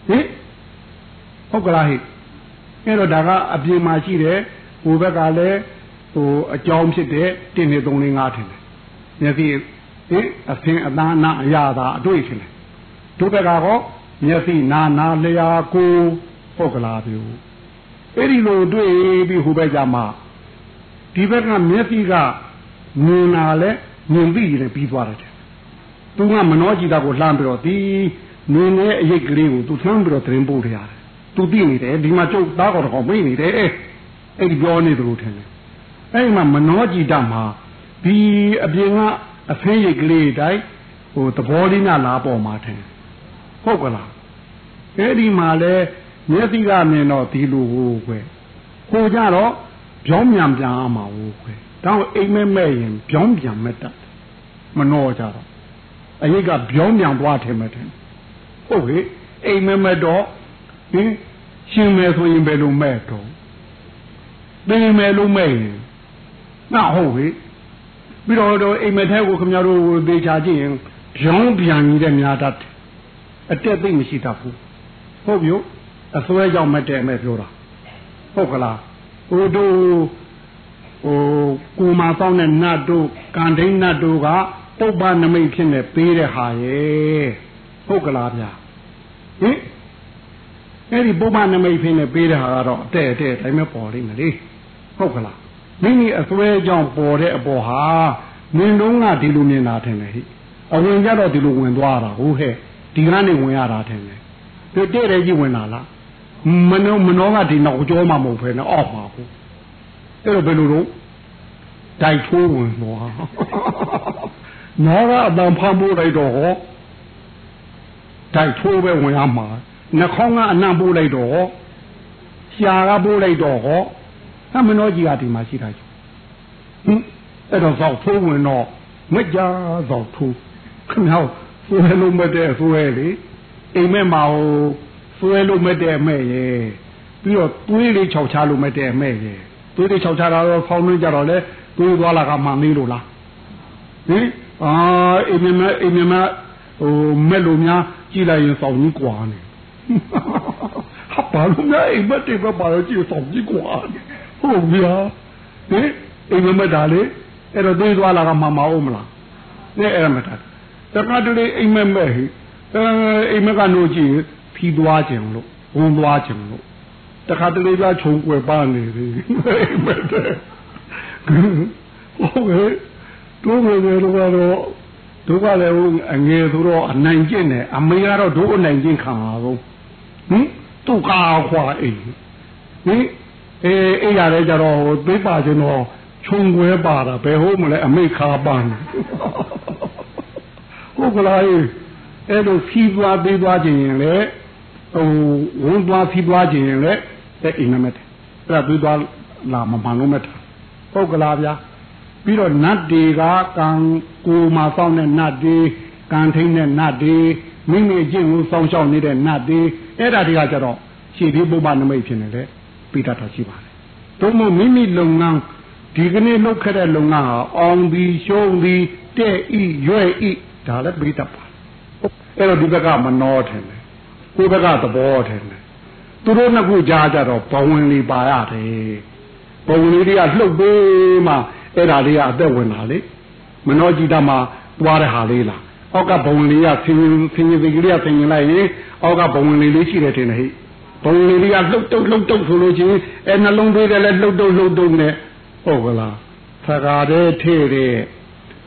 ဟင်ဟုတ်ကလားဟိအဲ့တော့ဒါကအပြင်မှာရှိတယ်ဟိုဘက်ကလည်းဟိုအကြောင်းဖြစ်တဲ့1 2 3 4 5ထင်တယ်မျက်စိဟင်အဖင်အသားနာအရာသာအတွေ့ထင်တယ်တို့ဘက်ကတော့မျက်စိနာနာလျာကိုဟုတ်ကလားပြောအဲ့ဒီလိုတွေ့ပြီးဟိုဘက်ကမှဒီဘက်ကမျက်စိကမြင်လာလဲမြင်ပြီးရင်ပြီးသွားတယ်သူကမနောจิตကိုလှမ်းပြီးတော့ဒီ နင်းနဲ့အရေးကလေးကိုသူသမ်းပြီးတော့သတင်းပို့ရတယ်သူသိနေတယ်ဒီမှာကျုပ်သားတော်တော်မိနေတယ်အဲ့ဒီပြောနေသလိုထင်တယ်အဲ့ဒီမှာမနောကြည်တမှာဒီအပြင်ကအဖင်းရိတ်ကလေးတိုင်းဟိုသဘောလေးနာလာပေါ်မှာထင်ဟုတ်ကလားအဲ့ဒီမှာလဲမျက်စိကမြင်တော့ဒီလိုဟိုခွဲဟိုကြတော့ပြောင်းမြန်ပြန်အောင်မှာဟိုခွဲတော့အိမ်မဲမဲ့ရင်ပြောင်းပြန်မဲ့တတ်မနှောကြတော့အရေးကပြောင်းမြန်သွားတယ်မထင် ဟုတ်ဟေ့အိမ်မဲမဲ့တော့ဟင်ရှင်မယ်ဆိုရင်ဘယ်လိုမဲ့တော့ပင်မယ်လို့မဲ့ရင်ငါဟုတ်ဟေ့ပြီးတော့တော့အိမ်မက်ထဲကိုခင်ဗျားတို့သေချာကြည့်ရင်ရောင်းပြန်ကြီးတဲ့များတတ်တယ်အတက်သိမရှိတတ်ဘူးဟုတ်ပြီအစွဲကြောင့်မတည့်မဲ့ပြောတာဟုတ်ကလားဟိုတို့ဟိုကိုမာဆောင်တဲ့နတ်တို့ကန်ဒိန်းနတ်တို့ကပုပ္ပနမိတ်ဖြစ်နေပေးတဲ့ဟာရဲ့ ဟုတ်ကလားဗျာဟင်အဲ့ဒီပုပ္ပနမိတ်ဖြစ်နေပေးတဲ့ဟာကတော့အတဲ့တဲ့တိုင်းပဲပေါ်လိမ့်မယ်လေဟုတ်ကလားမိမိအစွဲကြောင့်ပေါ်တဲ့အပေါ်ဟာမင်းတို့ကဒီလိုမြင်တာထင်တယ်ဟိအဝင်ကြတော့ဒီလိုဝင်သွားတာဟုတ်ဟဲ့ဒီကနေဝင်ရတာထင်တယ်ဒီတဲ့တဲ့ကြီးဝင်လာလားမနောမနောကဒီနောက်ကြောမှမဟုတ်ဖ ೇನೆ အောက်မှာဟုတ်အဲ့တော့ဘယ်လိုတော့တိုက်ထိုးဝင်သွားနောကအတန်ဖမ်းဖို့လိုက်တော့ဟော တိုက်ထိုးပဲဝင်ရမှာနှခေါင်းကအနံ့ပို့လိုက်တော့ဟောရှားကပို့လိုက်တော့ဟောအမနောကြီးကဒီမှာရှိတာကြီးဟင်အဲ့တော့ဇောက်ထိုးဝင်တော့မကြဇောက်ထိုးခင်ဗျားဆွဲလို့မတဲ့ဆွဲလေအိမ်မက်မှာဟိုဆွဲလို့မတဲ့မဲ့ရဲ့ပြီးတော့သွေးလေးခြောက်ချလို့မတဲ့မဲ့ရဲ့သွေးလေးခြောက်ချတာတော့ဖောင်းနေကြတော့လေသွေးသွားလာကမှန်သေးလို့လားဟင်အာအိမ်မက်အိမ်မက်ဟိုမဲ့လို့များ ကြည့်လိုက်ရင်စောင်းကြီးกว่าနေဟာဘာလို့များအိမ်မက်တွေပဲပါတော့ကြည့်စောင်းကြီးกว่าဟုတ်ဗျာဟင်အိမ်မက်ဒါလေအဲ့တော့သွေးသွားလာကမှန်မအောင်မလားနဲ့အဲ့ဒါမတာတခါတလေအိမ်မက်မဲ့ဟိအဲအိမ်မက်ကနိုးကြည့်ဖြီးသွားခြင်းလို့ဝန်သွားခြင်းလို့တခါတလေကခြုံွယ်ပါနေပြီအိမ်မက်တဲ့ဟုတ်ကဲ့တို့ငယ်ငယ်တော့ကတော့ တို့ကလည်းအငယ်ဆိုတော့အနိုင်ကျင့်တယ်အမေကတော့တို့အနိုင်ကျင့်ခံပါဘူးဟင်သူကာခွာအိမ်ဟင်အေးအေးရတယ်ကြတော့ဟိုသိပါခြင်းတော့ခြုံွယ်ပါတာဘယ်ဟုတ်မလဲအမိခါပန်းဟုတ်ကလားအဲ့လိုဖြီးသွားပေးသွားခြင်းရင်လေဟိုဝန်သွားဖြီးသွားခြင်းရင်လေတဲ့အိမ်မက်တယ်အဲ့ဒါပြီးသွားလာမမှန်လို့မထဟုတ်ကလားဗျာ ပြီးတော့နတ်တွေကကံကိုမှာစောင်းတဲ့နတ်တွေကံထိန်တဲ့နတ်တွေမိမိအကျင့်ကိုစောင်းရှောက်နေတဲ့နတ်တွေအဲ့ဒါတွေကကြတော့ရှေ့ပြီးပုပ္ပနမိတ်ဖြစ်နေတယ်ပြီးတတ်တာရှိပါတယ်တို့မို့မိမိလုပ်ငန်းဒီကနေ့လုပ်ခဲ့တဲ့လုပ်ငန်းဟာအောင်ပြီးရှုံးပြီးတဲ့ဤရွဲ့ဤဒါလည်းပြီးတတ်ပါအဲ့တော့ဒီဘက်ကမနှောထင်တယ်ကိုယ်ဘက်ကသဘောထင်တယ်သူတို့နှစ်ခုကြားကြတော့ဘဝင်လေးပါရတယ်ဘဝင်လေးတွေကလှုပ်ပေးမှ အဲ့ဒါလေးကအသက်ဝင်တာလေမနှောကြည့်တတ်မှသွားတဲ့ဟာလေးလားအောက်ကဘဝင်လေးကဆင်းဆင်းစိတ်ကလေးကဆင်းရင်လိုက်ရင်အောက်ကဘဝင်လေးလေးရှိတယ်ထင်တယ်ဟိဘဝင်လေးကလှုပ်တုပ်လှုပ်တုပ်ဆိုလို့ချင်းအဲနှလုံးသွေးတယ်လည်းလှုပ်တုပ်လှုပ်တုပ်နဲ့ဟုတ်ကလားဖကားတဲ့ထေတဲ့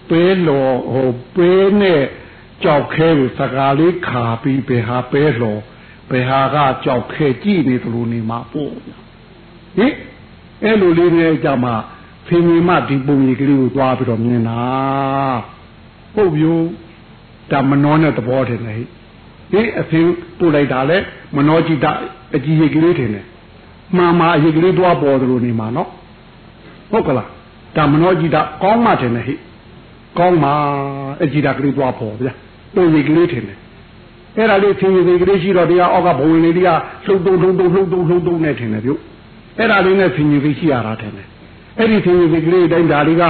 ပေးလောဟိုပေးနဲ့ကြောက်ခဲကိုစကားလေးခါပြီးဘယ်ဟာပဲလောဘယ်ဟာကကြောက်ခဲကြည့်နေသလိုနေမှာပို့ဟင်အဲ့လိုလေးနဲ့ကြမှာ ဖင်ကြီးမဒီပုံကြီးကလေးကိုသွားပြီးတော့မြင်တာဟုတ်ပြီဒါမနှောနဲ့သဘောထင်တယ်ဟိအဖင်ပို့လိုက်တာလဲမနှောကြည့်တာအကြည့်ကြီးကလေးထင်တယ်မှားမှာအရေးကလေးသွားပေါ်သလိုနေမှာနော်ဟုတ်ကလားဒါမနှောကြည့်တာကောင်းမှထင်တယ်ဟိကောင်းမှအကြည့်တာကလေးသွားပေါ်ဗျာပုံရိပ်ကလေးထင်တယ်အဲ့ဒါလေးသင်္ကေတကလေးရှိတော့တရားအောက်ကဘဝင်လေးတွေကလှုပ်တုံလှုပ်တုံလှုပ်တုံလှုပ်တုံနဲ့ထင်တယ်ပြုအဲ့ဒါလေးနဲ့သင်္ကေတရှိရတာထင်တယ် အဲ့ဒီသင်္ကေတကလေးတိုင်းဒါလေးက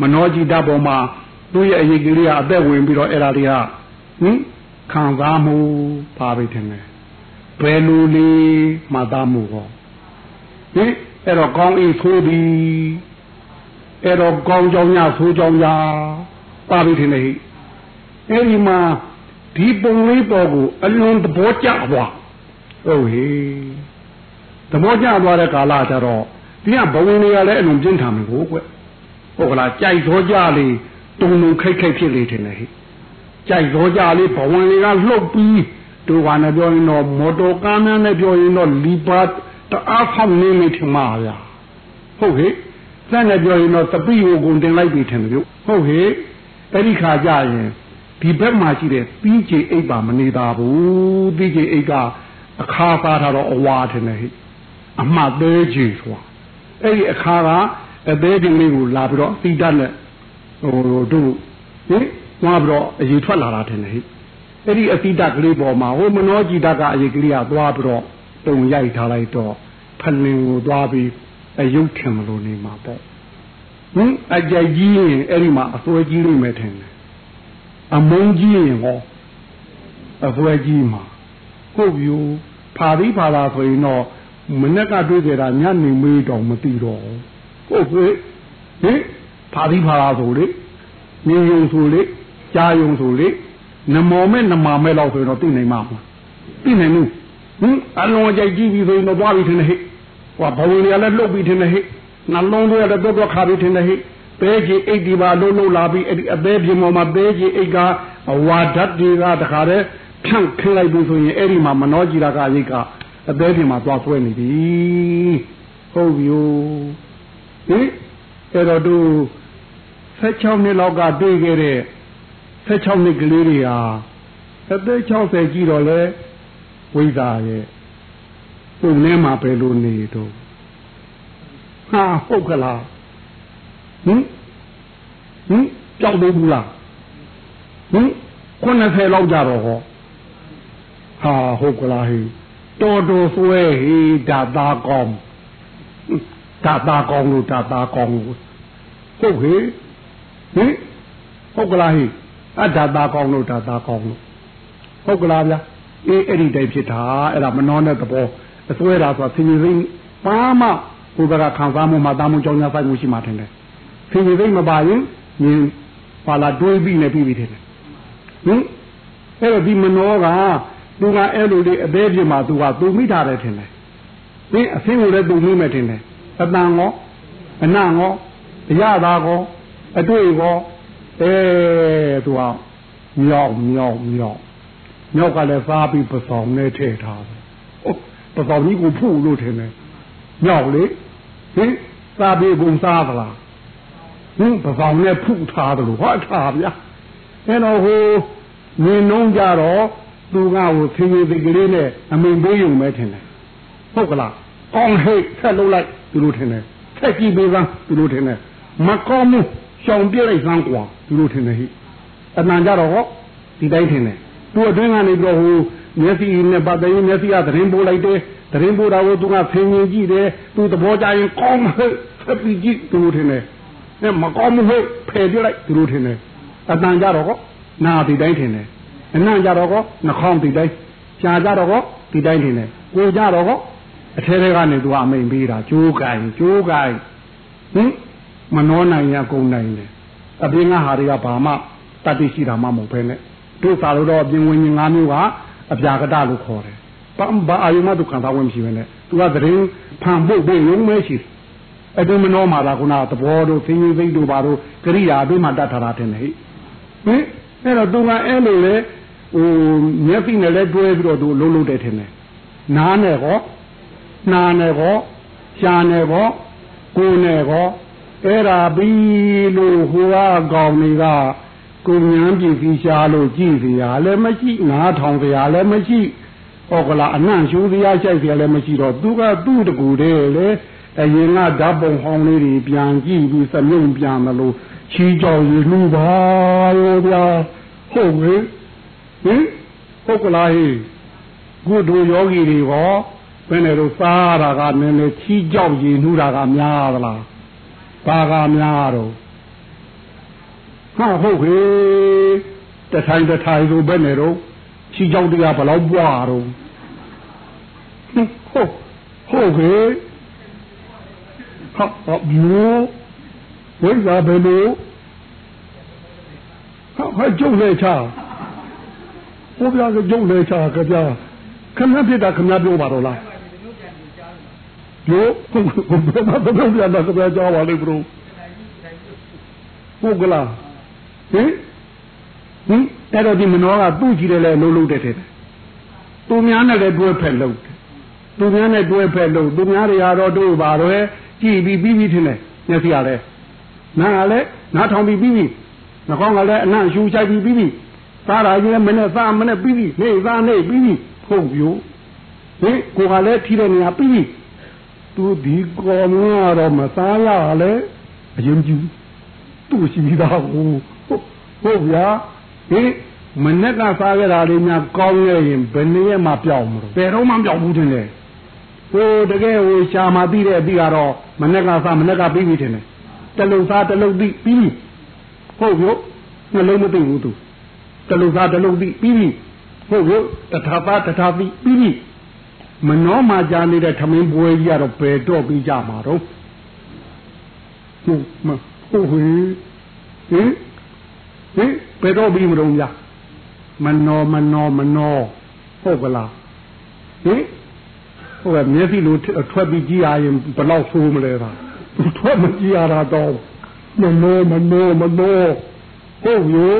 မနောจิตပေါ်မှာသူ့ရဲ့အရေးကလေးကအသက်ဝင်ပြီးတော့အဲ့ဒါလေးကဟင်ခံစားမှုပါပြီထင်တယ်ဘယ်လိုလေးမှတ်သားမှုဟောဟင်အဲ့တော့ကောင်းဤဆိုးသည်အဲ့တော့ကောင်းကြောင်းညဆိုးကြောင်းညပါပြီထင်တယ်အဲ့ဒီမှာဒီပုံလေးပေါ်ကိုအလွန်သဘောကျသွားဟုတ်ဟေသဘောကျသွားတဲ့ကာလကျတော့ ဒီကဘဝင်တွေကလည်းအလွန်ပြင်းထန်မှာကိုကွဟုတ်ကလားကြိုက်သောကြလေးတုံတုံခိတ်ခိတ်ဖြစ်လေတယ်ဟဲ့ကြိုက်သောကြလေးဘဝင်တွေကလှုပ်ပြီးတို့ကလည်းပြောရင်တော့မော်တော်ကားများနဲ့ပြောရင်တော့လီပါတအားဖောက်နေနေထင်ပါဗျာဟုတ်ဟဲ့စက်နဲ့ပြောရင်တော့တပိကိုကုန်တင်လိုက်ပြီထင်တယ်ဗျဟုတ်ဟဲ့အဲ့ဒီခါကျရင်ဒီဘက်မှာရှိတဲ့ပြီးချေအိပ်ပါမနေတာဘူးပြီးချေအိပ်ကအခါသားထားတော့အဝါထင်တယ်ဟဲ့အမှတ်သေးချေဆိုတာ အဲ့ဒီအခါကအသေးတင်လေးကိုလာပြီးတော့သီတတ်နဲ့ဟိုတို့ဟင်သွားပြီးတော့အရေးထွက်လာတာထင်တယ်ဟဲ့အဲ့ဒီအသီတကလေးပေါ်မှာဟိုမနောကြည်တကအရေးကလေးကသွားပြီးတော့တုံရိုက်ထားလိုက်တော့ဖလင်ကိုသွားပြီးအယုတ်ထင်မလို့နေမှာပေါ့ဟင်အကြိုက်ကြီးရင်အဲ့ဒီမှာအစွဲကြီးလိမ့်မယ်ထင်တယ်အမုန်းကြီးရင်ဟောအစွဲကြီးမှာဟုတ်ပြီဖာပြီးဖာလာဆိုရင်တော့ မနေ့ကတွေ့ကြတာညနေမေးတော့မသိတော့ဟုတ်ပြီဟင်ဖာပြီးဖာလာဆိုလေမြင်ယုံဆိုလေကြားယုံဆိုလေနမောမဲ့နမာမဲ့လောက်ဆိုရင်တော့သိနိုင်မှာမလားသိနိုင်ဘူးဟင်အလုံးကြိုက်ကြည့်ပြီးဆိုရင်တော့သွားပြီထင်တယ်ဟဲ့ဟောဘဝင်တွေကလည်းလှုပ်ပြီးထင်တယ်ဟဲ့နှလုံးတွေကလည်းတော့တော့ခါပြီးထင်တယ်ဟဲ့ပဲကြီးအိတ်ဒီပါလုံးလုံးလာပြီးအဲ့ဒီအသေးပြင်းပေါ်မှာပဲကြီးအိတ်ကအဝါဓာတ်တွေကတခါတည်းဖြန့်ခင်းလိုက်ပြီးဆိုရင်အဲ့ဒီမှာမနှောကြည်တာကရိတ်က အသေးပြင်းမှာသွားဆွဲနေပြီဟုတ်ပြီဟင်အဲ့တော့သူ16နှစ်လောက်ကတွေ့ခဲ့တဲ့16နှစ်ကလေးတွေဟာအသက်60ကြီးတော့လဲဝိဇ္ဇာရဲ့ပုံထဲမှာပဲလို့နေတော့ဟာဟုတ်ကလားဟင်ဟင်ကြောက်သေးဘူးလားဟင်90လောက်ကြတော့ဟောဟာဟုတ်ကလားဟိ တော်တော်ဆွဲဟိဒါသာကောင်းဒါသာကောင်းလို့ဒါသာကောင်းလို့ဟုတ်ဟိဟင်ဟုတ်ကလားဟိအဒါသာကောင်းလို့ဒါသာကောင်းလို့ဟုတ်ကလားဗျာအေးအဲ့ဒီတိုင်ဖြစ်တာအဲ့ဒါမနှောတဲ့သဘောအစွဲတာဆိုတာသင်္ကြန်ပါမှဘုရားခံစားမှုမှာတာမှုကြောင့်ညာဆိုင်မှုရှိမှထင်တယ်သင်္ကြန်မပါရင်မြင်ပါလာတွေးပြီးနေပြီးပြီထင်တယ်ဟင်အဲ့တော့ဒီမနှောက သူကအဲ့လိုလေးအသေးပြမှာသူကသူမိထားတယ်ထင်တယ်ဟင်အဆင်းကိုလည်းသူမိမယ်ထင်တယ်အတန်ကောအနံ့ကောအရသာကောအတွေ့ကောအဲသူကမြောက်မြောက်မြောက်မြောက်ကလည်းစားပြီးပဆောင်နဲ့ထည့်ထားတယ်ပဆောင်ကြီးကိုဖုလို့ထင်တယ်မြောက်လေဟင်စားပြီးကုန်စားသလားဟင်ပဆောင်နဲ့ဖုထားတယ်လို့ဟောထားဗျာအဲတော့ဟိုမြင်နှုံးကြတော့ သူကဟိုသင်္ကေတကလေးနဲ့အမိန်ပေးရုံပဲထင်တယ်ဟုတ်ကလားကောင်းဟိတ်ဆက်လုပ်လိုက်သူတို့ထင်တယ်ဆက်ကြည့်ပေးစမ်းသူတို့ထင်တယ်မကောင်းဘူးရှောင်ပြလိုက်စမ်းကွာသူတို့ထင်တယ်ဟိအမှန်ကြတော့ဟောဒီတိုင်းထင်တယ်သူအတွင်းကနေပြီးတော့ဟိုမျက်စိနဲ့ပတ်သက်ရင်မျက်စိကသတင်းပို့လိုက်တယ်သတင်းပို့တာကိုသူကဖင်ရင်ကြည့်တယ်သူသဘောကျရင်ကောင်းဟဲ့ဆက်ပြီးကြည့်သူတို့ထင်တယ်အဲမကောင်းဘူးဟဲ့ဖယ်ပြလိုက်သူတို့ထင်တယ်အတန်ကြတော့ဟောနာဒီတိုင်းထင်တယ် အနံ့ကြတော့ဟောနှာခေါင်းဒီတိုင်းရှားကြတော့ဟောဒီတိုင်းထင်တယ်ကိုကြတော့ဟောအထဲထဲကနေသူကအမိန်ပေးတာကြိုးကင်ကြိုးကင်ဟင်မနှောနိုင်ရကုန်နိုင်တယ်အပြင်ကဟာတွေကဘာမှတတ်သိရှိတာမှမဟုတ်ဘဲနဲ့တို့သာလို့တော့အပြင်ဝင်ငါးမျိုးကအပြာကတလို့ခေါ်တယ်ပမ်ဘာအာယုမတုခံစားဝင်မရှိဘဲနဲ့သူကသတင်းဖန်ဖို့ဖို့ရုံမဲရှိအဲ့ဒီမနှောမှာကခုနသဘောတို့သင်္ကြီးသိတို့ဘာတို့ကရိယာအတွင်းမှာတတ်ထားတာတင်တယ်ဟိဟင်အဲ့တော့သူကအဲ့လိုလေ ဟိုမျက်စိနဲ့လည်းတွဲပြီးတော့သူလုံးလုံးတယ်ထင်တယ်နားနဲ့ဟောနှာနဲ့ဟောရှားနဲ့ဟောကိုယ်နဲ့ဟောအဲ့ဒါပြီးလို့ဟိုကကောင်တွေကကိုဉာဏ်ပြည်ပြီးရှားလို့ကြည့်စရာလည်းမရှိငါးထောင်စရာလည်းမရှိဟောကလာအနံ့ရှိုးစရာရှိုက်စရာလည်းမရှိတော့သူကသူ့တကူတည်းလေအရင်ကဓာတ်ပုံဟောင်းလေးတွေပြန်ကြည့်ပြီးစမြုံပြန်မလို့ချီးကြောင်ရလူပါရောဗျာဟုတ်မေ ဟင်ဟုတ်ကလားဟိကုသိုလ်ယောဂီတွေဟောဘယ်နဲ့လို့စားတာကနည်းနည်းချီးကြောက်ရည်နှူးတာကများသလားဘာကများတော့ဟာဟုတ်ဟေတထိုင်တထိုင်ဆိုဘယ်နဲ့တော့ချီးကြောက်တရားဘယ်လောက်ပွားတော့ဟုတ်ဟုတ်ဟေဟာဘူးဝိဇ္ဇာဘယ်လိုဟာဟာကျုပ်လေချာ ဘုရားကကျုပ်လေချာကြကြခဏဖြစ်တာခဏပြောပါတော့လားယောဘယ်မှာတော့ပြန်လာကြကြောပါလိမ့်ဘရိုဟုတ်ကလားဟင်ဟင်အဲ့တော့ဒီမနောကသူ့ကြည့်တယ်လေလှုပ်လှုပ်တဲ့တဲ့ဟသူများနဲ့လည်းတွဲဖက်လို့သူများနဲ့တွဲဖက်လို့သူများတွေကတော့တို့ပါတော့ကြည်ပြီးပြီးပြီးထင်တယ်မျက်စိကလည်းနားကလည်းနားထောင်ပြီးပြီးပြီးနှာခေါင်းကလည်းအနံ့ရှူချိုက်ပြီးပြီးပြီး စားတာကြီးလည်းမနဲ့စားမနဲ့ပြီးပြီးနေစားနေပြီးပြီးဖုတ်ပြိုဟင်ကိုကလည်းထီးတဲ့နေရာပြီးပြီးသူဒီကောမကတော့မစားရလဲအရင်ကျူသူ့ရှိပြီးသားဟုတ်ဟုတ်ဗျာဟင်မနဲ့ကစားကြတာလေးများကောင်းနေရင်ဘယ်နည်းမှပြောင်းမလို့ဘယ်တော့မှပြောင်းဘူးတင်တယ်ဟိုတကယ်ဟိုရှာမသိတဲ့အပြီးကတော့မနဲ့ကစားမနဲ့ကပြီးပြီတင်တယ်တလုံစားတလုံပြီးပြီးဟုတ်ပြီနှလုံးမသိဘူးသူ တလုံစားတလုံပြီးပြီးဟုတ်ပြီတထာပါတထာပြီးပြီးမနှောမှကြာနေတဲ့ထမင်းပွဲကြီးကတော့ဘယ်တော့ပြီးကြမှာတော့ဟုတ်မဟုတ်ဟင်ဟင်ဟင်ဘယ်တော့ပြီးမလို့များမနှောမနှောမနှောဟုတ်ကလားဟင်ဟိုကမျက်စိလိုထွက်ပြီးကြည့်ရရင်ဘယ်လောက်ဆိုးမလဲပါသူထွက်မကြည့်ရတာတော့မနှောမနှောမနှောဟုတ်ရော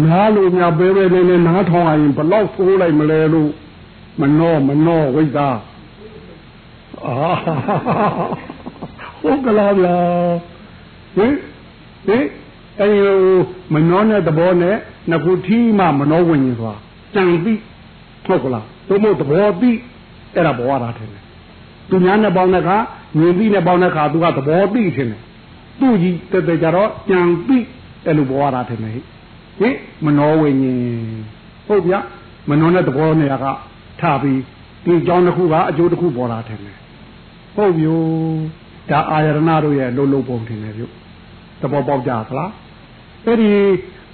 နားလို့များပဲပဲနေနေနားထောင်ရရင်ဘယ်လောက်ဆိုးလိုက်မလဲလို့မနှောမနှောဝိသအာဟုတ်ကလားဗျာဟင်ဟင်အဲဒီမနှောတဲ့သဘောနဲ့ငခုထီးမှမနှောဝင်ရင်ဆိုတာကြံပြီးဟုတ်ကလားသို့မဟုတ်သဘောပြီးအဲ့ဒါဘောရတာထင်တယ်သူများနဲ့ပေါင်းတဲ့အခါမြင်ပြီးနဲ့ပေါင်းတဲ့အခါသူကသဘောပြီးထင်တယ်သူ့ကြီးတက်တက်ကြတော့ကြံပြီးအဲ့လိုဘောရတာထင်တယ်ဟ င်မနှောဝင်ရင်ဟုတ်ဗျမနှောတဲ့သဘောနေရာကထပြီးဒီကြောင်းတစ်ခုကအကျိုးတစ်ခုပေါ်လာတယ်ဟုတ်ပြီဒါအာရဏတို့ရဲ့လုံးလုံးပုံထင်တယ်ပြုသဘောပေါက်ကြသလားအဲ့ဒီ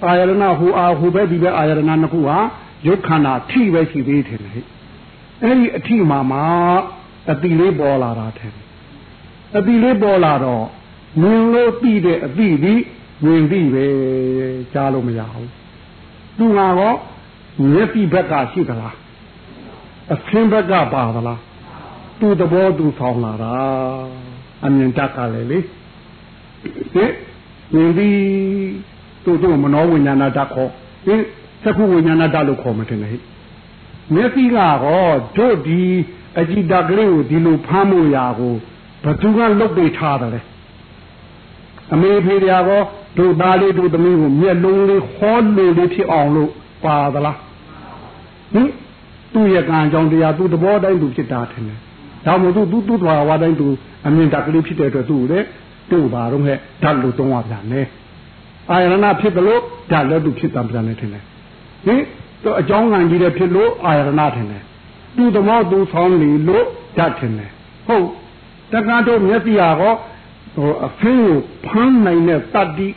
အာရဏဟူအာဟူပဲဒီပဲအာရဏနှစ်ခုဟာရုပ်ခန္ဓာထိပဲရှိသေးတယ်လေအဲ့ဒီအထိမှာမှာအတိလေးပေါ်လာတာတယ်အတိလေးပေါ်လာတော့မြင်လို့ပြီးတဲ့အတိဒီ မြင်ပြီးပဲကြားလို့မရဘူးသူကတော့မျက်စိဘက်ကရှိသလားအသင်းဘက်ကပါသလားသူ့သဘောသူဆောင်လာတာအမြင်တတ်ကလည်းလေဟင်မြင်ပြီးသူ့တို့မနောဝိညာဏတတ်ခေါ်ဟင်သက္ခုဝိညာဏတတ်လို့ခေါ်မှတင်လေမျက်စိကတော့တို့ဒီအကြည်တကလေးကိုဒီလိုဖမ်းမှုရာကိုဘသူကလုတ်ပေးထားတယ်လေ အမေဖေးရာကောတို့သားလေးတို့သမီးကိုမျက်လုံးလေးဟောလို့လေးဖြစ်အောင်လို့ပါသလားဟင်သူ့ရဲ့ကံကြောင့်တရားသူ့သဘောတိုင်းသူဖြစ်တာထင်တယ်ဒါမှမဟုတ်သူသူ့သွားဝါတိုင်းသူအမြင်တက်ကလေးဖြစ်တဲ့အတွက်သူ့လေတို့ပါတော့ဟဲ့ဓာတ်လို့သုံးရပြန်တယ်အာရဏဖြစ်တယ်လို့ဓာတ်လည်းသူဖြစ်တာပြန်တယ်ထင်တယ်ဟင်သူအကြောင်းကံကြီးတဲ့ဖြစ်လို့အာရဏထင်တယ်သူ့သမောသူဆောင်နေလို့ဓာတ်ထင်တယ်ဟုတ်တက္ကသိုလ်မျက်စိဟာဟော ဟိုအဖင်းကိုဖမ်းနိုင်တဲ့တတ္တိ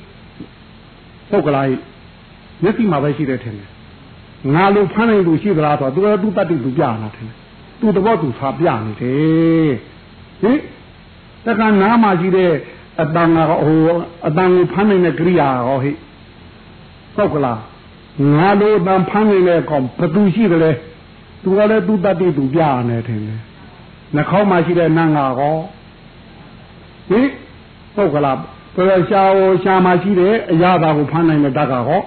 ဟုတ်ကလားမျက်စိမှာပဲရှိတယ်ထင်တယ်ငါလိုဖမ်းနိုင်လို့ရှိသလားဆိုတော့သူကသူ့တတ္တိသူပြလာတယ်သူ့သဘောသူဖာပြနေတယ်ဟင်တက္ကနာမှာရှိတဲ့အတန်ကဟိုအတန်ကိုဖမ်းနိုင်တဲ့ကိရိယာဟောဟိဟုတ်ကလားငါလိုအတန်ဖမ်းနိုင်တဲ့ကောင်ဘသူရှိတယ်လဲသူကလည်းသူ့တတ္တိသူပြနေတယ်ထင်တယ်နှာခေါင်းမှာရှိတဲ့နန်းကဟောဟင် ဟုတ်ကလားပရရှာဟိုရှာမှာရှိတဲ့အရာသာကိုဖမ်းနိုင်တဲ့တတ်ကဟော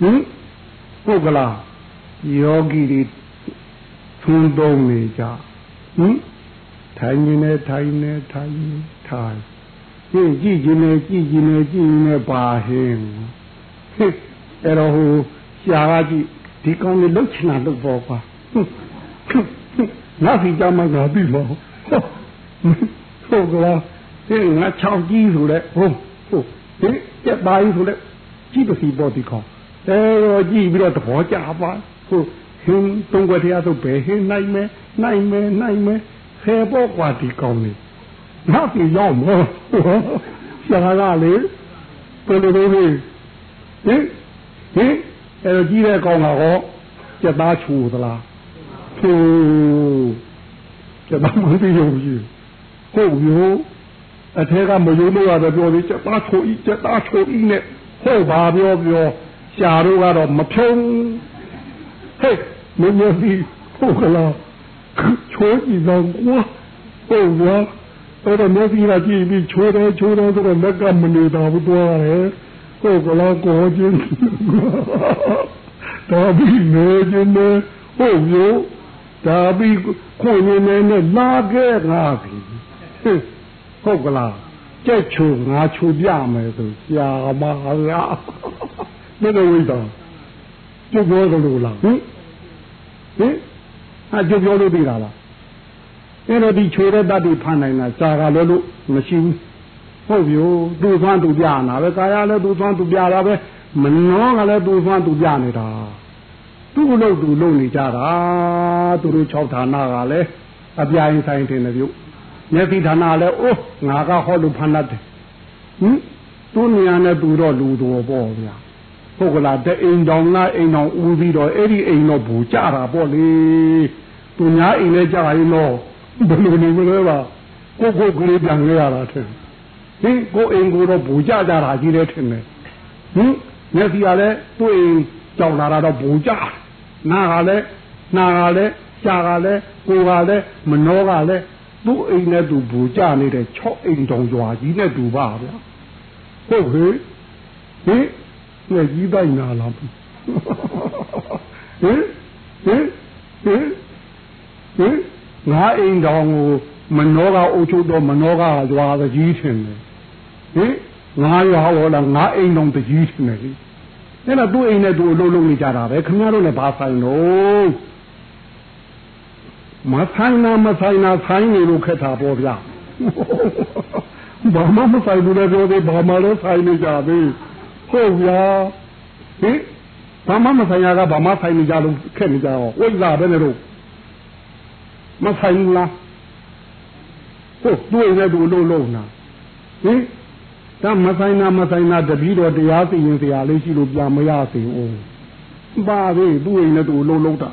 ဟင်ဟုတ်ကလားယောဂီတွေသွန်းသုံးနေကြဟင်ထိုင်နေထိုင်နေထိုင်နေထိုင်ကြည့်ကြည့်ခြင်းနဲ့ကြည့်ခြင်းနဲ့ကြည့်ခြင်းနဲ့ပါဟင်းဟဲ့အဲ့တော့ဟိုရှားကြည့်ဒီကောင်လေးလှုပ်ချင်တာလှုပ်ပေါ်ပါနောက်စီကြမှာငါပြီမောဟုတ်ကလား ဒီငါချောင်းကြီးဆိုတဲ့ဟုတ်ဟုတ်ဒီကြက်သားကြီးဆိုတဲ့ကြည့်ပစီပေါ်ဒီကောင်အဲတော့ကြည့်ပြီးတော့သဘောကျပါဟုတ်ဟင်းတုံးွက်တရားဆိုဘယ်ဟင်းနိုင်မယ်နိုင်မယ်နိုင်မယ်ဆယ်ပေါ်กว่าဒီကောင်လေးနောက်စီရောက်မောရှာလာလေဘယ်လိုလဲဟင်ဟင်အဲ့တော့ကြီးတဲ့ကောင်ကဟောကြက်သားချူသလားချူကြက်သားမသိရုံရှိဟုတ်ရော အထက်ကမယုံလို့ရတော့ပြောသေးကြက်သားချူဤကြက်သားချူဤနဲ့ဟုတ်ပါပြောပြောရှာတို့ကတော့မဖြုံးဟဲ့မင်းကြီးဟုတ်ကလားချိုးကြည့်တော့ကွာဟုတ်ပါအဲ့တော့မျက်စိကကြည့်ပြီးချိုးတယ်ချိုးတယ်ဆိုတော့လက်ကမနေတာဘူးသွားတယ်ဟုတ်ကလားကိုချင်းတော်ပြီးနေချင်းနေဟဟုတ်ရောဒါပြီးခွင့်နေနေနဲ့လာခဲ့ငါပြီဟု တ်ကလားကြက်ချိုငါချိုပြမယ်ဆိုရှာမလားမင်းတို့ဝိတော်ကျုပ်ပြောသလိုလားဟင်ဟင်အကျုပ်ပြောလို့သိတာလားအဲ့တော့ဒီချိုတဲ့တတ်တွေဖန်နိုင်တာရှာကလည်းလို့မရှိဘူးဟုတ်ပြီသူ့သွမ်းသူပြနာပဲကာယလည်းသူ့သွမ်းသူပြတာပဲမနှောကလည်းသူ့သွမ်းသူပြနေတာသူ့လို့သူလုံနေကြတာသူတို့၆ဌာနကလည်းအပြိုင်ဆိုင်တင်တယ်ပြု မျက်စိဌာနလည်းအိုးငါကဟောလို့ဖန်တတ်တယ်ဟင်သူ့နေရာနဲ့သူတော့လူတော်ပေါ့ဗျာဟုတ်ကလားတဲ့အိမ်တော်ကအိမ်တော်ဦးပြီးတော့အဲ့ဒီအိမ်တော်ဘူကြတာပေါ့လေသူများအိမ်နဲ့ကြာရင်တော့ဘယ်လိုနေမလဲပါကိုကိုကလေးပြန်ခဲ့ရတာတဲ့ဟင်ကိုအိမ်ကိုတော့ဘူကြကြတာကြီးတယ်ထင်တယ်ဟင်မျက်စိကလည်းသူ့အိမ်ကြောက်လာတာတော့ဘူကြနာကလည်းနာကလည်းရှားကလည်းကိုကလည်းမနှောကလည်း သူ့အိမ်နဲ့သူဘူကြနေတဲ့6အိမ်တောင်ရွာကြီးနဲ့သူပါဗျာဟုတ်ဟေးဟင်ငါကြီးတိုင်းနာလားဟင်ဟင်ဟင်ဟင်ငါအိမ်တောင်ကိုမနှောကအုပ်ချုပ်တော့မနှောကရွာတကြီးထင်တယ်ဟင်ငါရွာဟောလားငါအိမ်တောင်တကြီးထင်တယ်လေအဲ့တော့သူ့အိမ်နဲ့သူအလုပ်လုပ်နေကြတာပဲခင်ဗျားတို့လည်းဘာဆိုင်လို့ မဆိုင်နာမဆိုင်နာဆိုင်နေလို့ခက်တာပေါ့ဗျာဘာမှမဆိုင်ဘူးလည်းပြောသေးဘာမှလည်းဆိုင်နေကြသေးဟုတ်ဗျာဟင်ဘာမှမဆိုင်ရကဘာမှဆိုင်နေကြလို့ခက်နေကြတော့ဝိဇ္ဇာပဲနဲ့တော့မဆိုင်ဘူးလားဟုတ်တွေ့နေတူလို့လို့နာဟင်ဒါမဆိုင်နာမဆိုင်နာတပီးတော်တရားသိရင်စရာလေးရှိလို့ပြန်မရစေဦးပါပြီသူ့အိမ်နဲ့သူ့လုံးလုံးတာ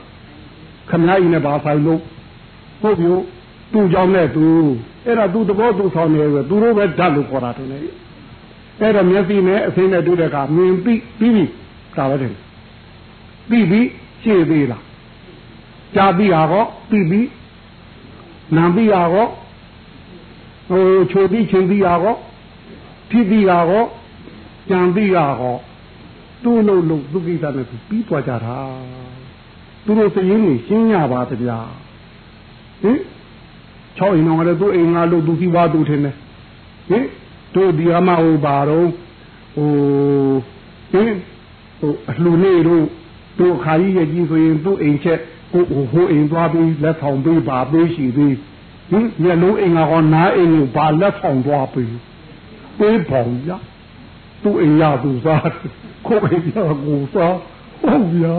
ခမည်းအိမ်နဲ့ဘာဆိုင်လို့ ဟုတ်ပြီသူ့ကြောင့်နဲ့သူအဲ့ဒါသူ့သဘောသူဆောင်နေပဲသူတို့ပဲဓာတ်လို့ခေါ်တာတယ်လေအဲ့တော့မျက်စိနဲ့အသိနဲ့တွေ့တဲ့အခါမြင်ပြီးပြီးပြီဒါပဲတယ်ပြီးပြီးရှင်းသေးလားကြားပြီးတာကောပြီးပြီးနာပြီးတာကောဟိုချိုပြီးချင်းပြီးတာကောဖြစ်ပြီးတာကောကြံပြီးတာကောသူ့လို့လို့သူကိစ္စနဲ့သူပြီးသွားကြတာသူတို့စရင်ကြီးရှင်းရပါတဗျာ ဟင်၆အိမ်တော်ကလည်းသူ့အိမ်ငါလို့သူစီးပွားသူထင်တယ်ဟင်တို့ဒီအမဟိုပါတော့ဟိုဟင်ဟိုအလှနေတို့တို့ခါကြီးရဲ့ကြီးဆိုရင်သူ့အိမ်ချက်ဟိုဟိုအိမ်သွားပြီးလက်ဆောင်ပေးပါပေးရှိသေးဟင်မျက်လုံးအိမ်ကဟောနားအိမ်ကိုဘာလက်ဆောင်သွားပေးပေးပေါင်ရသူ့အိမ်ရသူစားကိုအိမ်ရကိုစားဟုတ်ဗျာ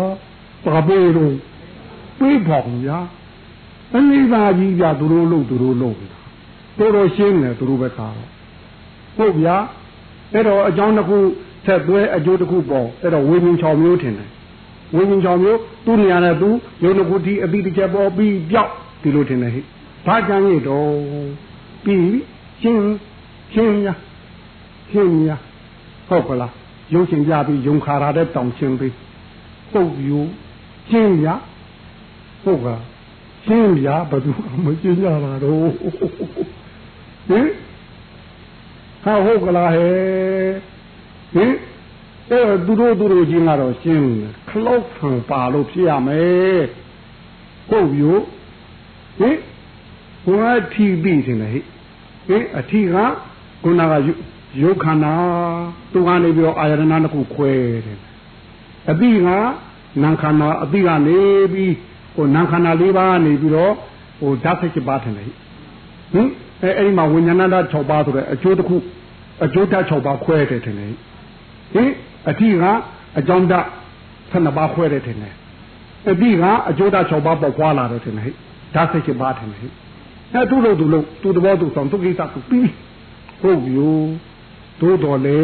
ဘာပေးတော့ပေးပေါင်ရ အနိဗ္ဗာန်ကြီးပြသူတို့လို့သူတို့လို့တော်တော်ရှင်းတယ်သူတို့ပဲကားတော့ဟုတ်ဗျာအဲ့တော့အကြောင်းတစ်ခုဆက်သွဲအကျိုးတစ်ခုပေါ်အဲ့တော့ဝိညာဉ်6မျိုးထင်တယ်ဝိညာဉ်6မျိုးသူ့နေရာနဲ့သူယုံတစ်ခုဒီအပိတစ်ချက်ပေါ်ပြီးပြောက်ဒီလိုထင်တယ်ဟိဘာကြမ်းရတော့ပြီးရှင်းရှင်းရရှင်းရဟုတ်ကလားရုပ်ရှင်ကြပြီးယုံခါရတဲ့တောင်ရှင်းပြီးပုတ်ယူရှင်းရဟုတ်ကလား ရှင်းပြဘယ်သူမရှင်းကြတာတော့ဟင်ဟာဟုတ်ကလားဟဲ့ဟင်အဲ့သူတို့သူတို့ချင်းကတော့ရှင်းတယ်ခလောက်ခံပါလို့ဖြစ်ရမယ်ဟုတ်ပြီဟင်ဘုရားထီပြီးတယ်ဟဲ့ဟင်အထီကခုနကရုပ်ခန္ဓာသူကနေပြီးတော့အာယတနာတစ်ခုခွဲတယ်အတိကနာခန္ဓာအတိကနေပြီး ဟိုနာခန္ဓာ၄ပါးကနေပြီးတော့ဟိုဓာတ်စိတ်ပါထင်တယ်ဟင်အဲအဲ့ဒီမှာဝိညာဏဓာတ်6ပါးဆိုတဲ့အကျိုးတစ်ခုအကျိုးဓာတ်6ပါးခွဲတယ်ထင်တယ်ဟင်အတိကအကြောင်းဓာတ်12ပါးခွဲတယ်ထင်တယ်အတိကအကျိုးဓာတ်6ပါးပေါက်ခွာလာတယ်ထင်တယ်ဓာတ်စိတ်ပါထင်တယ်အဲသူ့လို့သူ့လို့သူ့သဘောသူ့ဆောင်သူ့ကိစ္စသူပြီးဟုတ်ပြီသို့တော်လေ